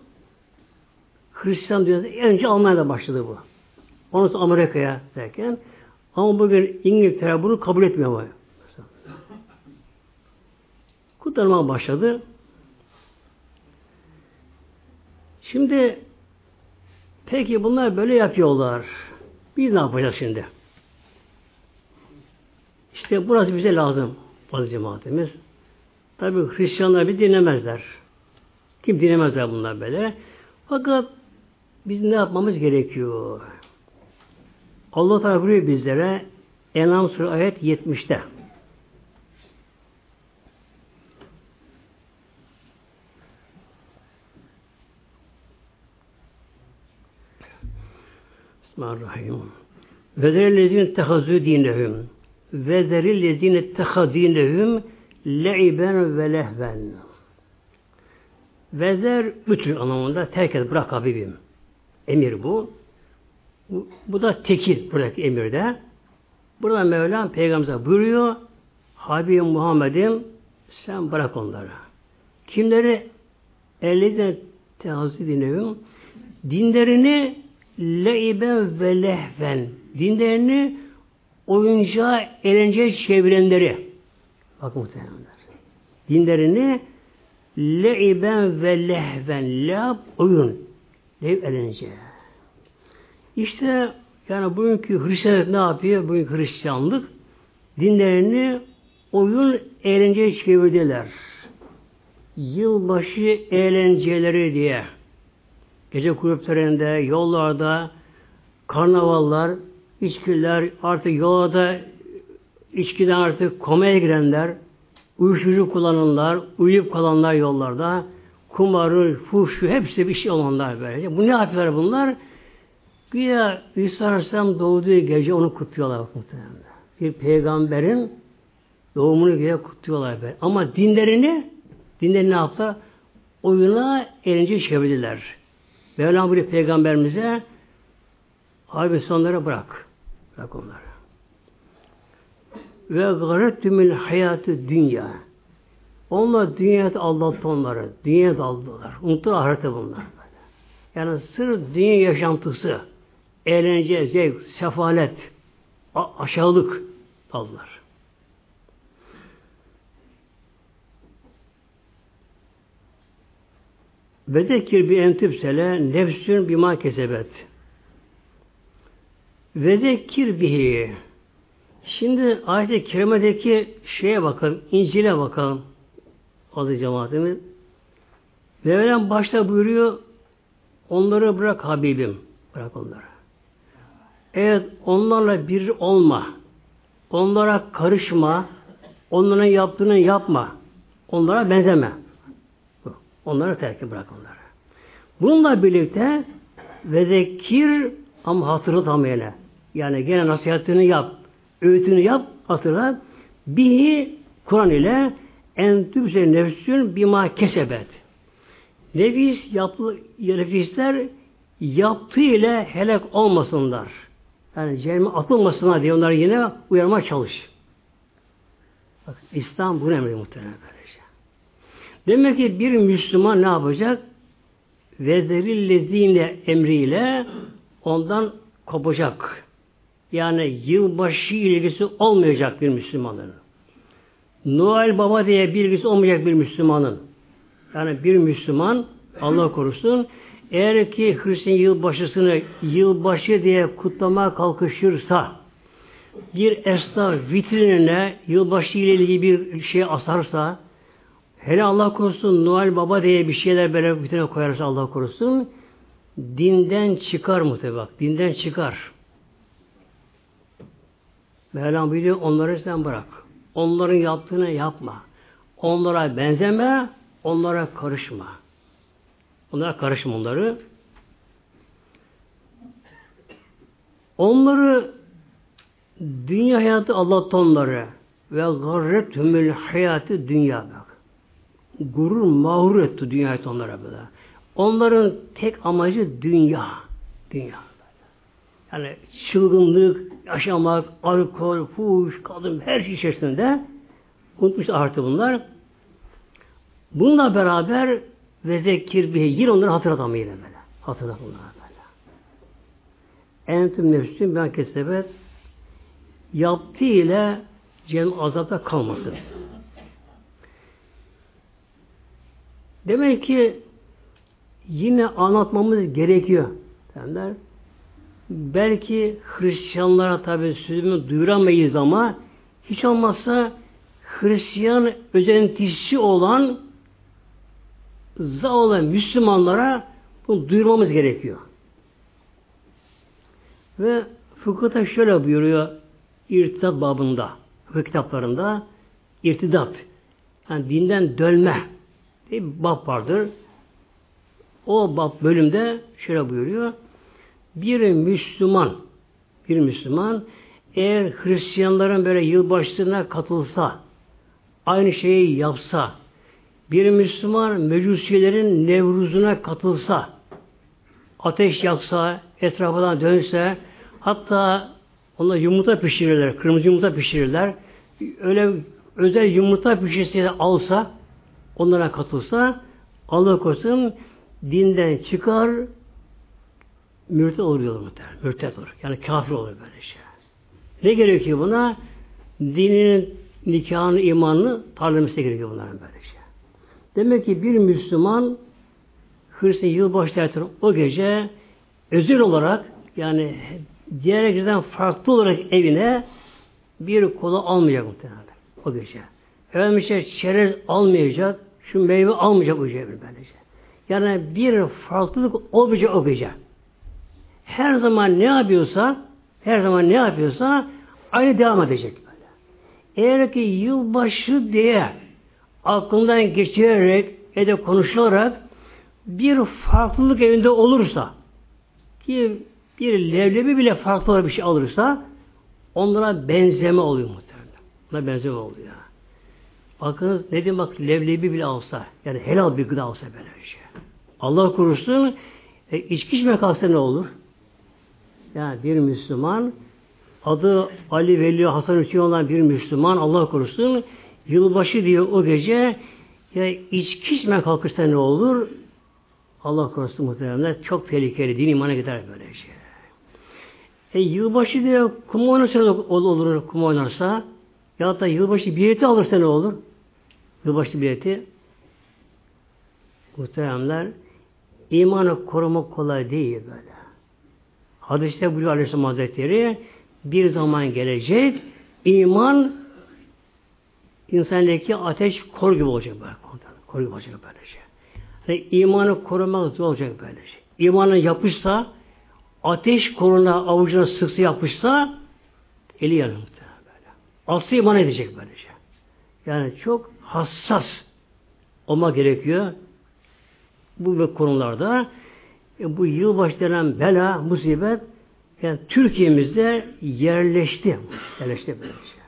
Hristiyan dünyası önce Almanya'da başladı bu. Ondan sonra Amerika'ya derken ama bugün İngiltere bunu kabul etmiyor mu? Kutlanma başladı. Şimdi peki bunlar böyle yapıyorlar. Biz ne yapacağız şimdi? İşte burası bize lazım bazı cemaatimiz. Tabi Hristiyanlar bir dinlemezler. Kim dinlemezler bunlar böyle. Fakat biz ne yapmamız gerekiyor? Allah Teala buyuruyor bizlere Enam Suresi ayet 70'te. Bismillahirrahmanirrahim. Ve zerillezine tehazü dinehum. Ve zerillezine tehadinehum le'iben ve lehven. Vezer bütün anlamında terk et, bırak Habibim. Emir bu. bu. Bu da tekil buradaki emirde. Burada Mevlam Peygamber'e buyuruyor. Habibim Muhammed'im sen bırak onları. Kimleri elliden tehazü dinlevim dinlerini leiben ve lehven dinlerini oyuncağa eğlenceye çevirenleri bak muhtemelenler dinlerini leiben ve lehven lab oyun lev eğlence işte yani bugünkü Hristiyanlık ne yapıyor? Bugünkü Hristiyanlık dinlerini oyun eğlenceye çevirdiler. Yılbaşı eğlenceleri diye gece kulüplerinde, yollarda karnavallar, içkiler, artık yolda içkiden artık komaya girenler, uyuşturucu kullananlar, uyuyup kalanlar yollarda, kumarı, fuhşu, hepsi bir şey olanlar böyle. Bu ne yapıyorlar bunlar? Güya İsa Aleyhisselam doğduğu gece onu kutluyorlar muhtemelen. Bir peygamberin doğumunu güya kutluyorlar böyle. Ama dinlerini dinlerini ne yaptılar? Oyuna eğlence çevirdiler. Mevlam buyuruyor peygamberimize abi sonlara bırak. Bırak onları. Ve garettümül hayatı dünya. Onlar dünyada aldattı onları. Dünyada aldılar. Unuttular ahirete bunlar. Yani sırf dünya yaşantısı, eğlence, zevk, sefalet, aşağılık aldılar. Ve zekir bir entübsele nefsün bima kesebet. Ve zekir bihi. Şimdi ayet-i kerimedeki şeye bakalım, İncil'e bakalım. Adı cemaatimiz. Mevlam başta buyuruyor, onları bırak Habibim. Bırak onları. Evet, onlarla bir olma. Onlara karışma. Onların yaptığını yapma. Onlara benzeme. Onları terk bırak onları. Bununla birlikte ve zekir ama hatırlatamayana. Yani gene nasihatini yap. Öğütünü yap, hatırla. Bihi Kur'an ile en tübse nefsün bima kesebet. Nefis yapı, nefisler yaptığı ile helak olmasınlar. Yani cehenneme atılmasınlar diye onları yine uyarma çalış. Bak, İslam bunu emrediyor muhtemelen. Demek ki bir Müslüman ne yapacak? Vezerillezine emriyle ondan kopacak. Yani yılbaşı ilgisi olmayacak bir Müslümanın. Noel Baba diye bir ilgisi olmayacak bir Müslümanın. Yani bir Müslüman Allah korusun eğer ki Hristiyan yılbaşısını yılbaşı diye kutlama kalkışırsa bir esnaf vitrinine yılbaşı ile ilgili bir şey asarsa hele Allah korusun Noel Baba diye bir şeyler böyle vitrine koyarsa Allah korusun dinden çıkar mı tabi bak dinden çıkar. Mevlam biliyor onları sen bırak. Onların yaptığını yapma. Onlara benzeme, onlara karışma. Onlara karışma onları. Onları dünya hayatı Allah'tan onları ve garretümül hayatı dünya. Gurur mağrur etti dünya hayatı onlara böyle. Onların tek amacı dünya. Dünya. Yani çılgınlık, yaşamak, alkol, fuş, kadın her şey içerisinde unutmuş artı bunlar. Bununla beraber ve zekir bir yine onları hatırlatamayın böyle. Hatırlat bunları böyle. Entüm nefsün ben kesebet yaptığı ile cennet azapta kalmasın. Demek ki yine anlatmamız gerekiyor. Belki Hristiyanlara tabi sözümü duyuramayız ama hiç olmazsa Hristiyan özentisi olan zavallı Müslümanlara bunu duyurmamız gerekiyor. Ve fıkıhta şöyle buyuruyor irtidat babında, kitaplarında irtidat, yani dinden dönme bir bab vardır. O bab bölümde şöyle buyuruyor. Bir Müslüman, bir Müslüman eğer Hristiyanların böyle yılbaşlarına katılsa, aynı şeyi yapsa, bir Müslüman mecusilerin nevruzuna katılsa, ateş yaksa, etrafından dönse, hatta onlar yumurta pişirirler, kırmızı yumurta pişirirler. Öyle özel yumurta pişirisi alsa, onlara katılsa, Allah korusun dinden çıkar, mürtet olur diyorlar. Mürtet olur. Yani kafir olur böyle şey. Ne gerekiyor buna? Dinin nikahını, imanını parlaması gerekiyor bunların böyle şey. Demek ki bir Müslüman Hristiyan yılbaşı o gece özel olarak yani diğer geceden farklı olarak evine bir kola almayacak muhtemelen o gece. Efendim işte çerez almayacak, şu meyve almayacak o gece böylece. Yani bir farklılık olmayacak o gece. Her zaman ne yapıyorsa, her zaman ne yapıyorsa aynı devam edecek böyle. Eğer ki yılbaşı diye aklından geçirerek ya da konuşularak bir farklılık evinde olursa ki bir levlebi bile farklı bir şey alırsa onlara benzeme oluyor muhtemelen. Ona benzeme oluyor. Bakınız ne diyeyim bak levlebi bile alsa yani helal bir gıda alsa böyle bir şey. Allah korusun e, içki içmeye kalksa ne olur? Yani bir Müslüman adı Ali Veli Hasan Hüseyin olan bir Müslüman Allah korusun yılbaşı diye o gece ya içki içmeye kalkırsa ne olur? Allah korusun muhtemelen çok tehlikeli. Din imana gider böyle şey. E yılbaşı diye kum oynarsa olur, olur kum oynarsa ya da yılbaşı bileti alırsa ne olur? Yılbaşı bileti muhteremler imanı korumak kolay değil böyle. Hadiste buyuruyor Aleyhisselam Hazretleri bir zaman gelecek iman insandaki ateş kor gibi olacak böyle. Kor gibi olacak böyle şey. Yani imanı korumak zor olacak böyle şey. İmanı yapışsa ateş koruna avucuna sıksı yapışsa eli yanır. Aslı iman edecek böyle şey. Yani çok hassas olma gerekiyor bu konularda. E, bu yılbaşı denen bela, musibet yani Türkiye'mizde yerleşti. Yerleşti böyle şey.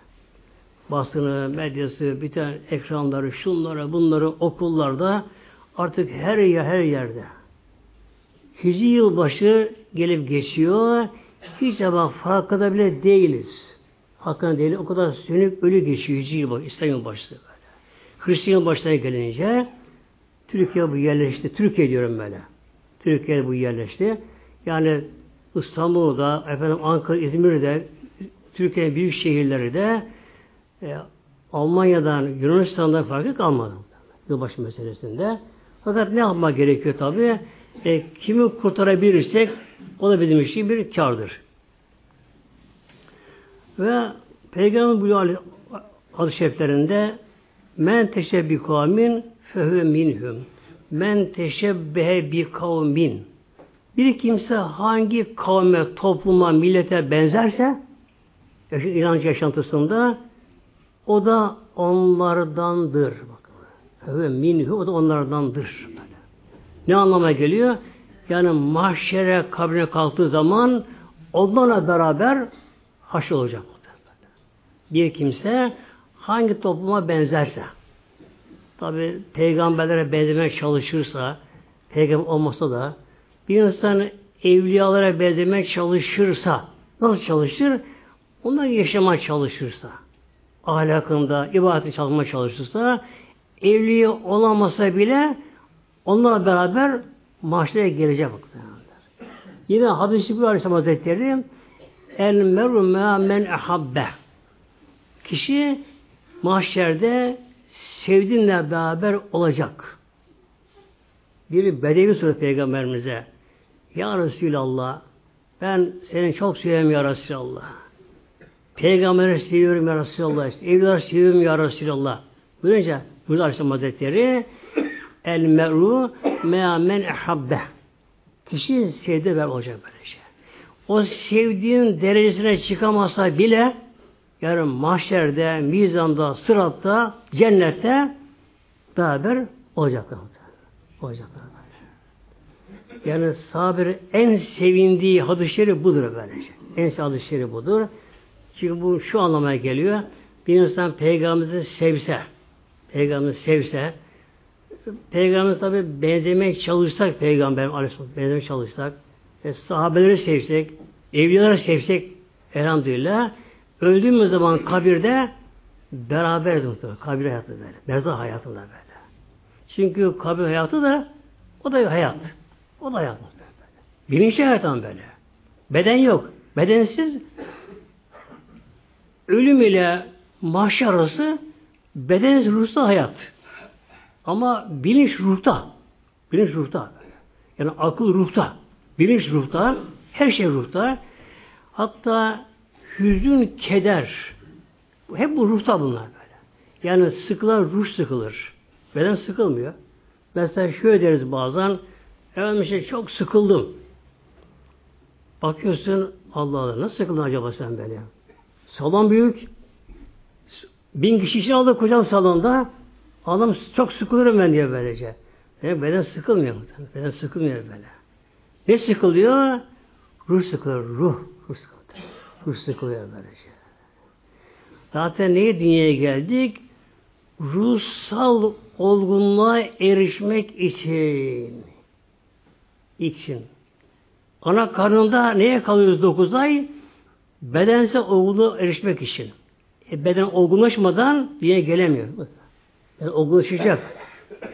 Basını, medyası, bütün ekranları, şunları, bunları okullarda artık her yer, her yerde. Hicri yılbaşı gelip geçiyor. Hiç ama farkında bile değiliz. Hakkında değil. O kadar sönük ölü geçiyor Hicri yılbaşı, İslam yılbaşı böyle. Hristiyan başına gelince Türkiye bu yerleşti. Türkiye diyorum böyle. Türkiye bu yerleşti. Yani İstanbul'da, efendim Ankara, İzmir'de, Türkiye'nin büyük şehirleri de e, Almanya'dan, Yunanistan'dan farkı kalmadı. Yılbaşı meselesinde. Fakat ne yapmak gerekiyor tabi? E, kimi kurtarabilirsek o da bizim için bir kardır. Ve Peygamber buyuruyor şeriflerinde men teşebbi kavmin fehü minhum. Men teşebbehe bi kavmin. Bir kimse hangi kavme, topluma, millete benzerse inanç yaşantısında o da onlardandır. Ve minhu o da onlardandır. Ne anlama geliyor? Yani mahşere kabrine kalktığı zaman onlarla beraber haşr olacak. Bir kimse hangi topluma benzerse tabi peygamberlere benzemeye çalışırsa peygamber olmasa da bir insan evliyalara benzemeye çalışırsa nasıl çalışır? Onlar yaşamaya çalışırsa ahlakında, ibadeti çalışmaya çalışırsa evli olamasa bile onlarla beraber mahşere gelecek. Yine hadis-i Aleyhisselam Hazretleri el meru men ehabbe kişi mahşerde sevdiğinle beraber olacak. Biri Bedevi soruyor Peygamberimize. Ya Resulallah ben seni çok seviyorum ya Resulallah. Peygamberi seviyorum ya Resulallah. İşte, evliler seviyorum ya Resulallah. Buyurunca Burada Aleyhisselam Hazretleri El meru mea men ehabbe Kişi sevdi ve olacak böyle şey. O sevdiğin derecesine çıkamasa bile yarın mahşerde, mizanda, sıratta, cennette beraber olacaklar. Olacaklar. Yani sabir en sevindiği hadisleri budur böylece. En hadisleri budur. Çünkü bu şu anlamaya geliyor. Bir insan peygamberimizi sevse, Peygamberimizi sevse, Peygamberimiz tabi benzemeye çalışsak Peygamber Aleyhisselam benzemeye çalışsak, e, sahabeleri sevsek, evliyaları sevsek elhamdülillah öldüğümüz zaman kabirde beraber muhtemelen. Kabir hayatı böyle. Mezar hayatında böyle. Çünkü kabir hayatı da o da hayat. O da hayat muhtemelen. Bilinçli hayattan böyle. Beden yok. Bedensiz ölüm ile mahşer arası Beden ruhsa hayat. Ama bilinç ruhta. Bilinç ruhta. Yani akıl ruhta. Bilinç ruhta. Her şey ruhta. Hatta hüzün, keder. Hep bu ruhta bunlar böyle. Yani sıkılan ruh sıkılır. Beden sıkılmıyor. Mesela şöyle deriz bazen efendim işte çok sıkıldım. Bakıyorsun Allah Allah nasıl sıkıldın acaba sen böyle? Salon büyük. Bin kişi için aldı kocam salonda. Adam çok sıkılırım ben diyor böylece. Yani beden sıkılmıyor. Beden sıkılmıyor böyle. Ne sıkılıyor? Ruh sıkılıyor. Ruh. Ruh sıkılıyor. Ruh sıkılıyor böylece. Zaten neye dünyaya geldik? Ruhsal olgunluğa erişmek için. için. Ana karnında neye kalıyoruz dokuz ay? Bedensel olgunluğa erişmek için. E, beden olgunlaşmadan dünyaya gelemiyor. Yani olgunlaşacak.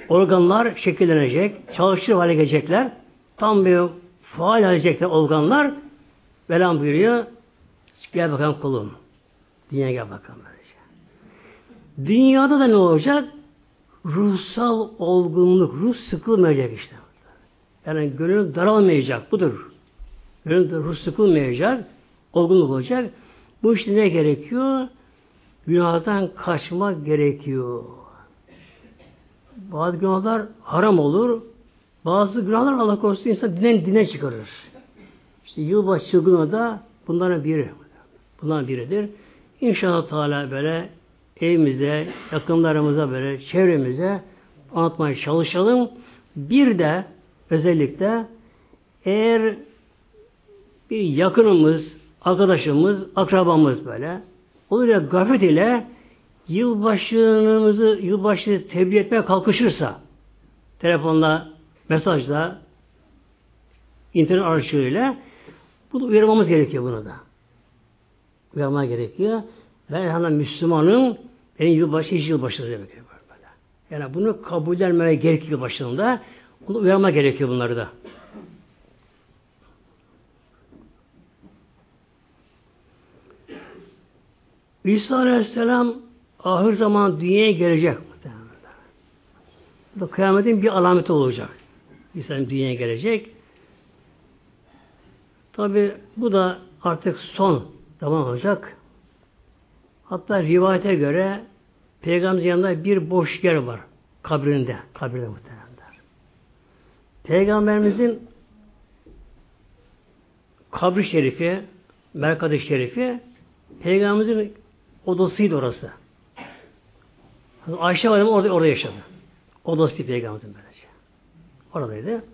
Organlar şekillenecek, çalışır hale gelecekler. Tam bir faal hale gelecekler organlar. Velan buyuruyor. Gel bakalım kulum. Dünyaya gel bakalım. Böylece. Dünyada da ne olacak? Ruhsal olgunluk, ruh sıkılmayacak işte. Yani gönül daralmayacak. Budur. Gönül ruh sıkılmayacak. Olgunluk olacak. Bu işte ne gerekiyor? günahdan kaçmak gerekiyor. Bazı günahlar haram olur. Bazı günahlar Allah korusun insan dinen dine çıkarır. İşte yılbaşı çılgını da bunların biri. Bunların biridir. İnşallah Teala böyle evimize, yakınlarımıza böyle çevremize anlatmaya çalışalım. Bir de özellikle eğer bir yakınımız, arkadaşımız, akrabamız böyle Oluyor gaflet ile yılbaşımızı, yılbaşı tebliğ etmeye kalkışırsa telefonla, mesajla, internet arşiviyle bunu uyarmamız gerekiyor bunu da. Uyarmaya gerekiyor. Ben hemen Müslümanım, benim yılbaşı hiç yılbaşı demek böyle. Yani bunu kabullenmeye gerekiyor başında. Bunu uyarma gerekiyor bunları da. İsa Aleyhisselam ahir zaman dünyaya gelecek. Bu da kıyametin bir alameti olacak. İsa'nın dünyaya gelecek. Tabi bu da artık son zaman olacak. Hatta rivayete göre Peygamberin yanında bir boş yer var. Kabrinde. Kabrinde muhteremler. Peygamberimizin kabri şerifi, merkad şerifi Peygamberimizin odasıydı orası. Ayşe Validem orada, orada yaşadı. Odası Peygamberimizin böylece. Oradaydı.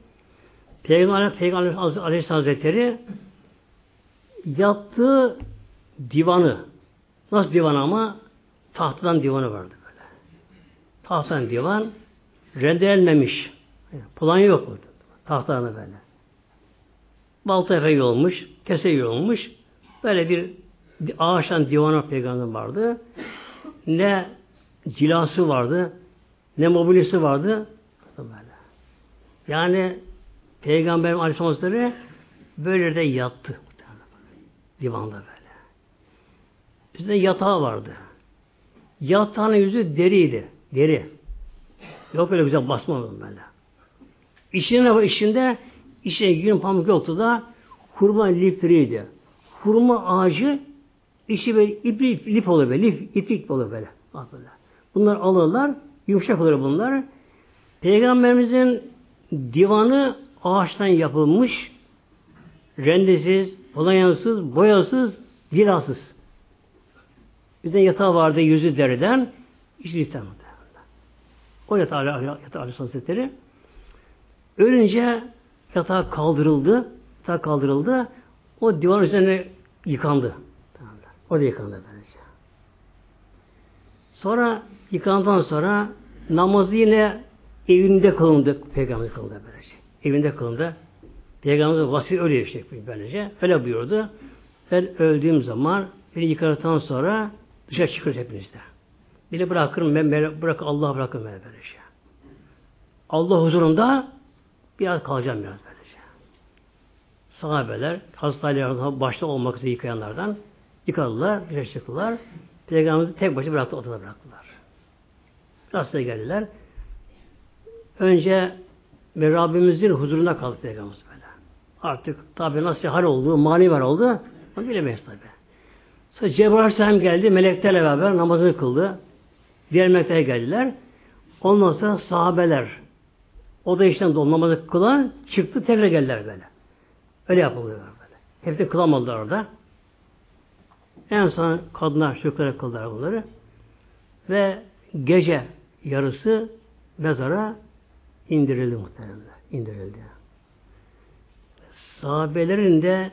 Peygamber, Peygamber Aleyhisselam Hazretleri yattığı divanı nasıl divan ama tahtadan divanı vardı böyle. Tahtadan divan rendelenmemiş. Plan yok mu? Tahtadan böyle. Balta efe olmuş, kese olmuş. Böyle bir ağaçtan divana peygamber vardı. Ne cilası vardı, ne mobilyası vardı. Yani Peygamberim Aleyhisselam böyle de yattı. Divanda böyle. Üstünde yatağı vardı. Yatağın yüzü deriydi. Deri. Yok öyle güzel basmadım böyle. İçinde var? İçinde içinde gün pamuk yoktu da hurma liftiriydi. Hurma ağacı içi böyle iplik lip olur böyle. Lip, iplik olur böyle. Bunlar alırlar. Yumuşak olur bunlar. Peygamberimizin divanı ağaçtan yapılmış rendesiz, polonyansız, boyasız, vilasız. Bizden yatağı vardı yüzü deriden, işte yatağı O yatağı, yatağı Aleyhisselam Hazretleri. Ölünce yatağı kaldırıldı, yatağı kaldırıldı, o divan üzerine yıkandı. O da yıkandı böylece. Sonra yıkandıktan sonra namazı yine evinde kılındı. Peygamber kılındı böylece. Evinde kılındı. Peygamberimiz vasiyet öyle işte böylece. Öyle buyurdu. Ben öldüğüm zaman beni yıkadıktan sonra dışarı çıkıyor hepinizde. Beni bırakırım ben bırak Allah bırakırım beni böylece. Allah huzurunda biraz kalacağım biraz böylece. Sahabeler, hastaneler başta olmak üzere yıkayanlardan yıkadılar, dışarı çıktılar. Peygamberimizi tek başına bıraktı, odada bıraktılar. Hastaya geldiler. Önce Rabbimizin huzuruna kaldı Peygamberimiz böyle. Artık tabi nasıl hal oldu, mani var oldu, onu bilemeyiz tabi. Sonra Cebrail geldi, meleklerle beraber namazını kıldı. Diğer melekler geldiler. Ondan sonra sahabeler, o da işten dolu namazı kılan çıktı, tekrar geldiler böyle. Öyle yapılıyor böyle. Hep de kılamadılar orada. En son kadınlar, çocuklara kıldılar bunları. Ve gece yarısı mezara indirildi muhtemelen. İndirildi. Sahabelerin de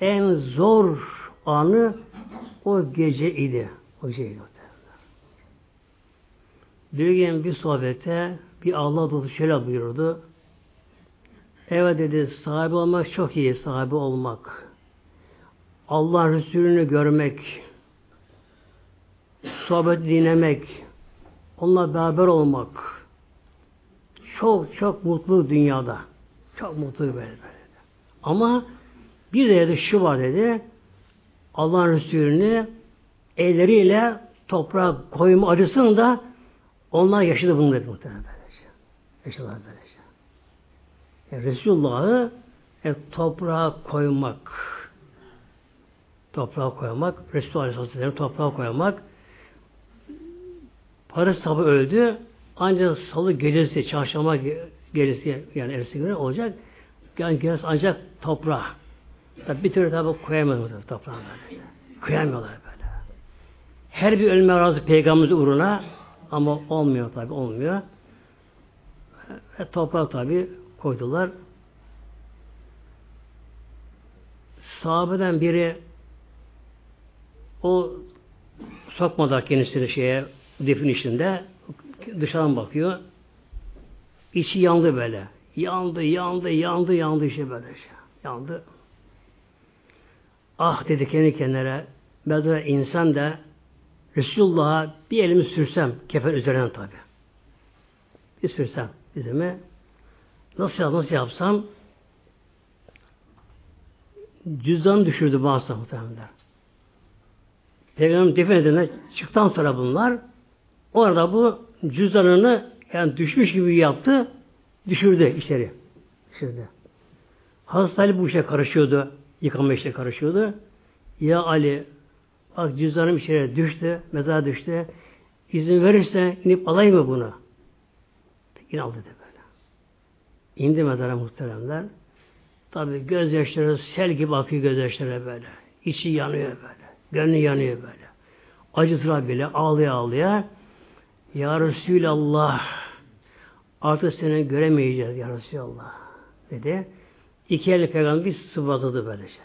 en zor anı o gece idi. O gece idi. Gün bir sohbete bir Allah dostu şöyle buyurdu. Evet dedi sahibi olmak çok iyi sahibi olmak. Allah Resulü'nü görmek, sohbet dinlemek, onunla beraber olmak, çok çok mutlu dünyada. Çok mutlu böyle böyle. Ama bir de şu var dedi. Allah'ın Resulü'nü elleriyle toprağa koyma acısını da onlar yaşadı bunu dedi muhtemelen böylece. Yaşadılar böylece. Yani Resulullah'ı e, toprağa koymak toprağa koymak Resulullah Aleyhisselatü toprağa koymak Paris sabah öldü ancak salı gecesi, çarşamba gecesi yani ertesi günü olacak. Yani gecesi ancak toprağa. Tabi bir türlü tabi koyamıyorlar toprağa böyle. Koyamıyorlar böyle. Her bir ölüme razı peygamberimiz uğruna ama olmuyor tabi olmuyor. Ve toprağa tabi koydular. Sahabeden biri o sokmadı kendisini şeye defin içinde dışarıdan bakıyor. İçi yandı böyle. Yandı, yandı, yandı, yandı işte böyle şey. Yandı. Ah dedi kendi kendine de insan da Resulullah'a bir elimi sürsem kefen üzerine tabi. Bir sürsem dizime nasıl nasıl yapsam cüzdan düşürdü bazı muhtemelen. Peygamber defin edene çıktıktan sonra bunlar orada bu cüzdanını yani düşmüş gibi yaptı, düşürdü içeri. Düşürdü. Hazreti Ali bu işe karışıyordu. Yıkama işe karışıyordu. Ya Ali Bak cüzdanım içeri düştü, mezara düştü. İzin verirse inip alayım mı bunu? Yine al dedi böyle. İndi mezara muhteremler. Tabi gözyaşları sel gibi akıyor gözyaşları böyle. İçi yanıyor böyle. Gönlü yanıyor böyle. Acı sıra bile ağlaya ağlaya Ya Resulallah artık seni göremeyeceğiz Ya Resulallah dedi. İki elli peygamber sıvazladı böylece.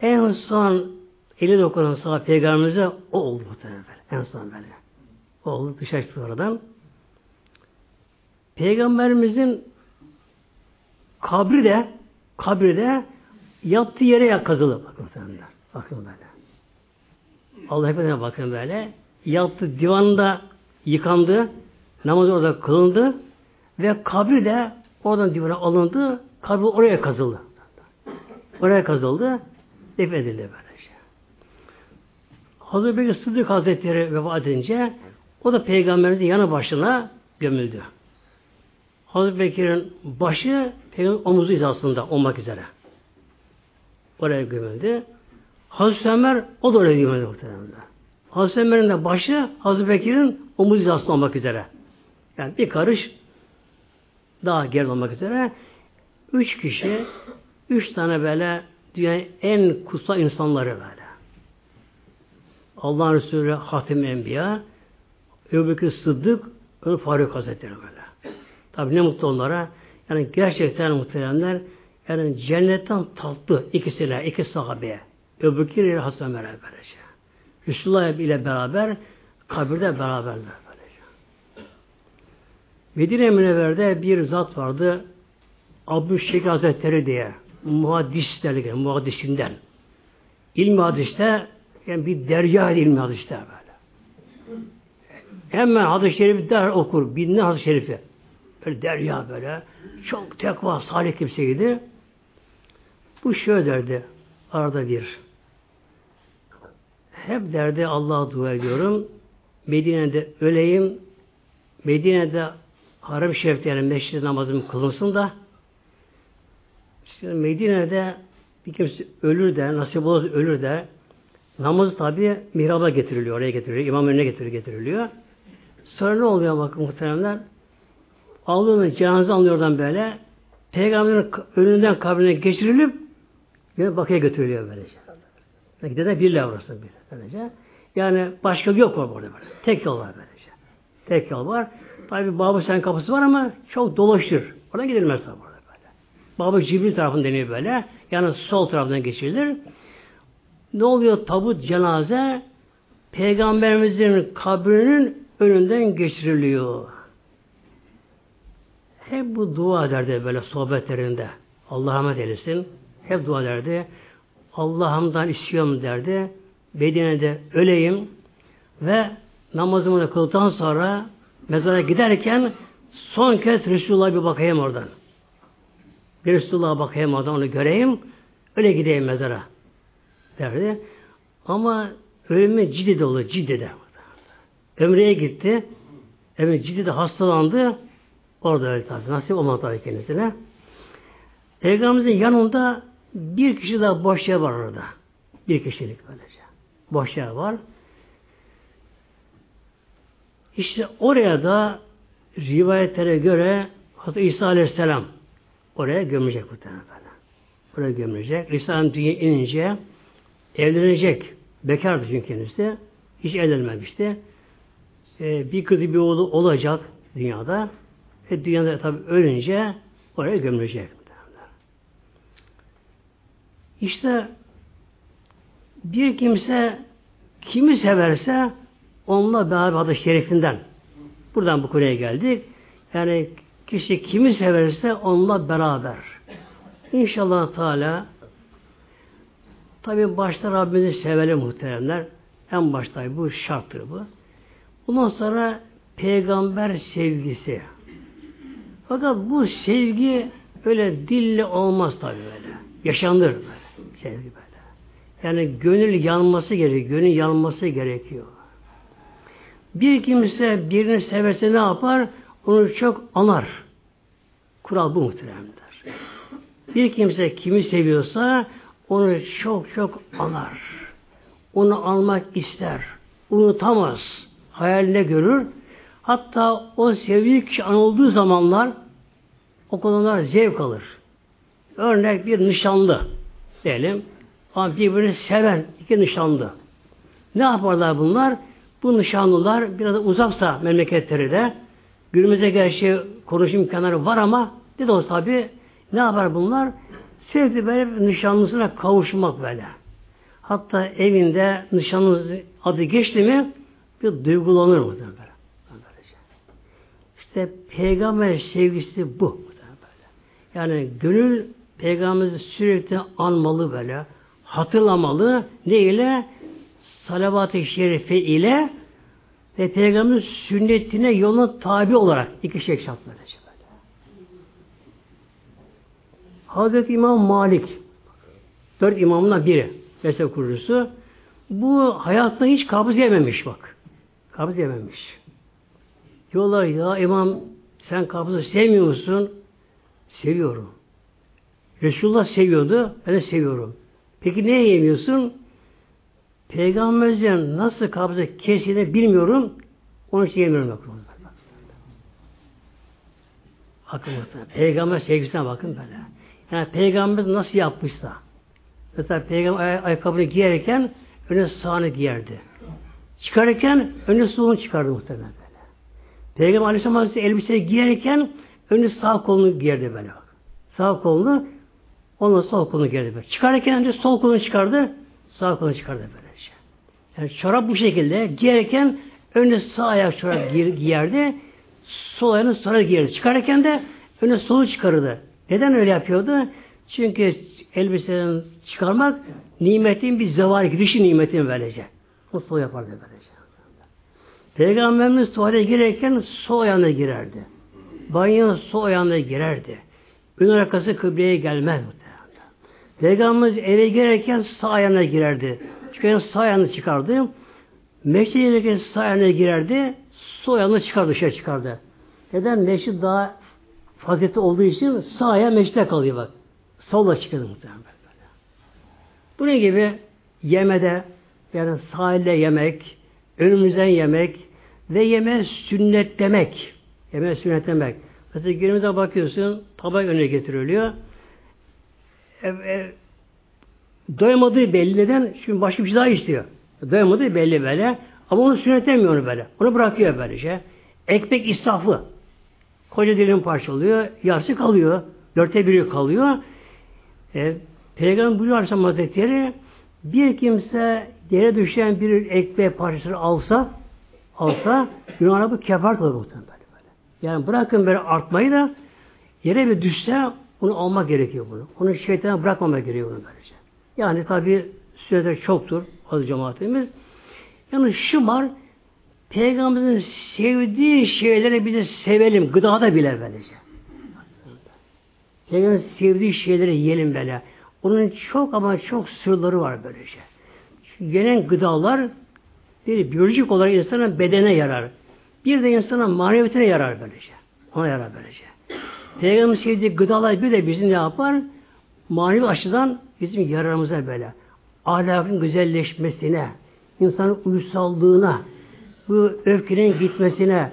En son eli dokunan sağ peygamberimize o oldu muhtemelen. En son böyle. O oldu dışarı çıktı oradan. Peygamberimizin kabri de kabri de yattığı yere kazılı. Bakın. Bakın böyle. Allah hepine bakın böyle. Yattı divanında yıkandı. Namaz orada kılındı. Ve kabri de oradan divana alındı. Kabri oraya kazıldı. Oraya kazıldı. Defnedildi böylece. Hazreti Bekir Sıddık Hazretleri vefat edince o da peygamberimizin yanı başına gömüldü. Hazreti Bekir'in başı peygamber omuzu hizasında olmak üzere. Oraya gömüldü. Hazreti Ömer o da oraya gömüldü muhtemelen. Hazreti Ömer'in de başı Hazreti Bekir'in omuz hizasında olmak üzere. Yani bir karış daha geri olmak üzere üç kişi üç tane böyle dünyanın en kutsal insanları böyle. Allah'ın Resulü Hatim Enbiya, Ebu Bekir Sıddık, Ömer Faruk Hazretleri böyle. Tabi ne mutlu onlara. Yani gerçekten muhteremler yani cennetten tatlı ikisiyle, iki sahabeye. Ebu Bekir ile Hasan Ömer'e böylece. Resulullah ile beraber kabirde beraberler. Medine Münevver'de bir zat vardı. Abu Şekir Hazretleri diye muhaddis derler, muhaddisinden. İlmi hadiste yani bir derya ilmi hadiste böyle. Hemen hadis-i şerifi der okur. Binli hadis-i şerifi. Böyle derya böyle. Çok tekva, salih kimseydi. Bu şöyle derdi. Arada bir. Hep derdi Allah'a dua ediyorum. Medine'de öleyim. Medine'de Harem Şerif'te yani meşrid namazım kılınsın da Şimdi Medine'de bir kimse ölür de, nasip olursa ölür de namazı tabi mihraba getiriliyor, oraya getiriliyor, imam önüne getiriliyor. getiriliyor. Sonra ne oluyor bakın muhteremler? Alıyor, cenaze alıyor oradan böyle. Peygamberin önünden kabrine geçirilip yine bakıya götürülüyor böylece. Belki de bir lavrası bir böylece. Yani başka yok var burada böyle. Tek yol var böylece. Tek yol var. Tabi Babı Sen kapısı var ama çok dolaşır. Oradan gidilmez tabi burada. Baba Cibril tarafından deniyor böyle. Yani sol tarafından geçirilir. Ne oluyor? Tabut cenaze Peygamberimizin kabrinin önünden geçiriliyor. Hep bu dua ederdi böyle sohbetlerinde. Allah'a emanet eylesin. Hep dua ederdi. Allah'ımdan istiyorum derdi. Medine'de öleyim ve namazımı da kıldıktan sonra mezara giderken son kez Resulullah'a bir bakayım oradan. Bir Resulullah'a bakayım oradan onu göreyim. Öyle gideyim mezara derdi. Ama ölümü Cidde'de olur. Cidde'de. Ömre'ye gitti. Evet Cidde'de hastalandı. Orada öyle tabi. Nasip olmadı tabi kendisine. Peygamberimizin yanında bir kişi daha boş yer var orada. Bir kişilik böylece. Boş yer var. İşte oraya da rivayetlere göre Hazreti İsa Aleyhisselam oraya gömülecek muhtemelen. Oraya gömülecek. İsa'nın dünya inince evlenecek. Bekardı çünkü kendisi. Hiç evlenmemişti. Ee, bir kızı bir oğlu olacak dünyada. Ve dünyada tabi ölünce oraya gömülecek. İşte bir kimse kimi severse onunla beraber adı şerifinden. Buradan bu konuya geldik. Yani kişi kimi severse onunla beraber. İnşallah Teala tabi başta Rabbimizi sevelim muhteremler. En başta bu şarttır bu. Ondan sonra peygamber sevgisi. Fakat bu sevgi öyle dille olmaz tabi böyle. Yaşanır böyle. Sevgi böyle. Yani gönül yanması gerekiyor. Gönül yanması gerekiyor. Bir kimse birini severse ne yapar? Onu çok anar. Kural bu muhteremdir. Bir kimse kimi seviyorsa onu çok çok anar. onu almak ister. Unutamaz. Hayalinde görür. Hatta o sevdiği kişi anıldığı zamanlar o konular zevk alır. Örnek bir nişanlı diyelim. Ama birbirini seven iki nişanlı. Ne yaparlar bunlar? Bu nişanlılar biraz uzaksa memleketleri de günümüze gerçi konuşma imkanları var ama ne de olsa tabi ne yapar bunlar? Sürekli böyle nişanlısına kavuşmak böyle. Hatta evinde nişanlısı adı geçti mi bir duygulanır mı böyle. İşte peygamber sevgisi bu. Yani gönül peygamberimizi sürekli anmalı böyle. Hatırlamalı. Ne ile? Salavat-ı şerife ile ve peygamberin sünnetine yoluna tabi olarak iki şey şart böylece böyle. Hazreti İmam Malik dört imamından biri mezhep kurucusu bu hayatta hiç kabız yememiş bak. Kabız yememiş. Diyorlar ya imam sen kabızı sevmiyor musun? Seviyorum. Resulullah seviyordu. Ben de seviyorum. Peki niye yemiyorsun? Peygamberimizden nasıl kabze kesildiğini bilmiyorum. Onun için yemiyorum. Bakın. Bakın Peygamber sevgisine bakın böyle. Yani Peygamber nasıl yapmışsa. Mesela Peygamber ay ayakkabını giyerken önüne sağını giyerdi. Çıkarırken önüne solunu çıkardı muhtemelen böyle. Peygamber Aleyhisselam elbiseyi giyerken önüne sağ kolunu giyerdi böyle. Sağ kolunu onunla sol kolunu giyerdi böyle. Çıkarırken önce sol kolunu çıkardı, sağ kolunu çıkardı böyle. Yani çorap bu şekilde giyerken önce sağ ayak çorap giyerdi, sol ayağını sonra giyerdi. Çıkarırken de önce solu çıkarırdı. Neden öyle yapıyordu? Çünkü elbiseden çıkarmak nimetin bir zeval gidişi nimetin böylece. O sol yapardı böylece. Peygamberimiz tuvalete girerken sol ayağına girerdi. Banyo sol ayağına girerdi. Ön arkası kıbleye gelmez Peygamberimiz eve girerken sağ ayağına girerdi. Çıkarken sağ ayağını çıkardı. Meşte gelirken sağ ayağına girerdi. Sol ayağını çıkardı, dışarı çıkardı. Neden? Meşte daha fazileti olduğu için sağ ayağı meşte kalıyor bak. Solla çıkardı muhtemelen. Bunun gibi yemede yani sahilde yemek, önümüzden yemek ve yeme sünnet demek. Yeme sünnet demek. Mesela günümüze bakıyorsun tabak önüne getiriliyor. E, Doyamadığı belli. Neden? Çünkü başka bir şey daha istiyor. Doyamadığı belli böyle. Ama onu sünnetlemiyor onu böyle. Onu bırakıyor böylece. Ekmek israfı. Koca dilim parçalıyor. Yarısı kalıyor. Dörtte biri kalıyor. E, Peygamber buyuruyor Aleyhisselam Hazretleri bir kimse yere düşen bir ekmek parçası alsa alsa günahına bu kefaret olur muhtemelen böyle. Yani bırakın böyle artmayı da yere bir düşse onu almak gerekiyor bunu. Onu şeytana bırakmamak gerekiyor bunu böylece. Yani tabi sürede çoktur az cemaatimiz. Yani şu var Peygamberimizin sevdiği şeyleri bize sevelim. Gıdada bile böylece. Peygamberimizin sevdiği şeyleri yiyelim böyle. Onun çok ama çok sırları var böylece. Çünkü gelen gıdalar bir biyolojik olarak insanın bedene yarar. Bir de insana maneviyatına yarar böylece. Ona yarar böylece. Peygamberin sevdiği gıdalar bir de bizim ne yapar? Manevi açıdan bizim yararımıza böyle. Ahlakın güzelleşmesine, insanın uysallığına, bu öfkenin gitmesine,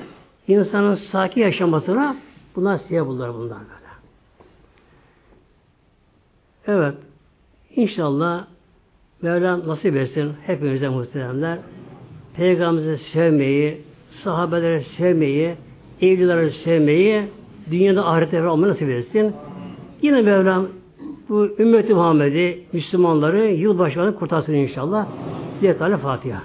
insanın sakin yaşamasına bunlar sebep bunlar bunlar böyle. Evet. İnşallah Mevlam nasip etsin hepimize muhteremler. Peygamberimizi sevmeyi, sahabeleri sevmeyi, evlileri sevmeyi, dünyada ahirette olmayı nasip etsin. Yine Mevlam bu ümmeti Muhammed'i, Müslümanları yılbaşlarını kurtarsın inşallah. Diye Fatiha.